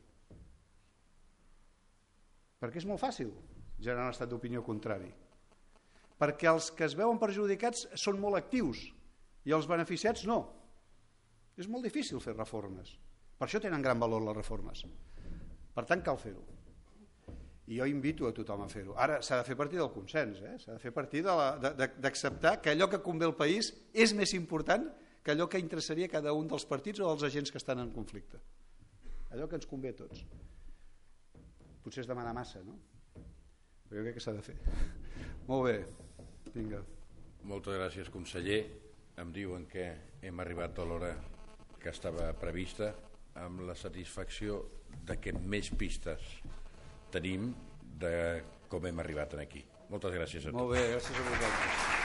Perquè és molt fàcil generar un estat d'opinió contrari. Perquè els que es veuen perjudicats són molt actius i els beneficiats no. És molt difícil fer reformes. Per això tenen gran valor les reformes. Per tant, cal fer-ho. I jo invito a tothom a fer-ho. Ara, s'ha de fer partir del consens, eh? s'ha de fer partir d'acceptar que allò que convé al país és més important que allò que interessaria cada un dels partits o dels agents que estan en conflicte. Allò que ens convé a tots. Potser és demanar massa, no? Però jo crec que s'ha de fer. Molt bé. Vinga. Moltes gràcies, conseller. Em diuen que hem arribat a l'hora que estava prevista amb la satisfacció de que més pistes tenim de com hem arribat aquí. Moltes gràcies a tots. Molt bé, gràcies a vosaltres.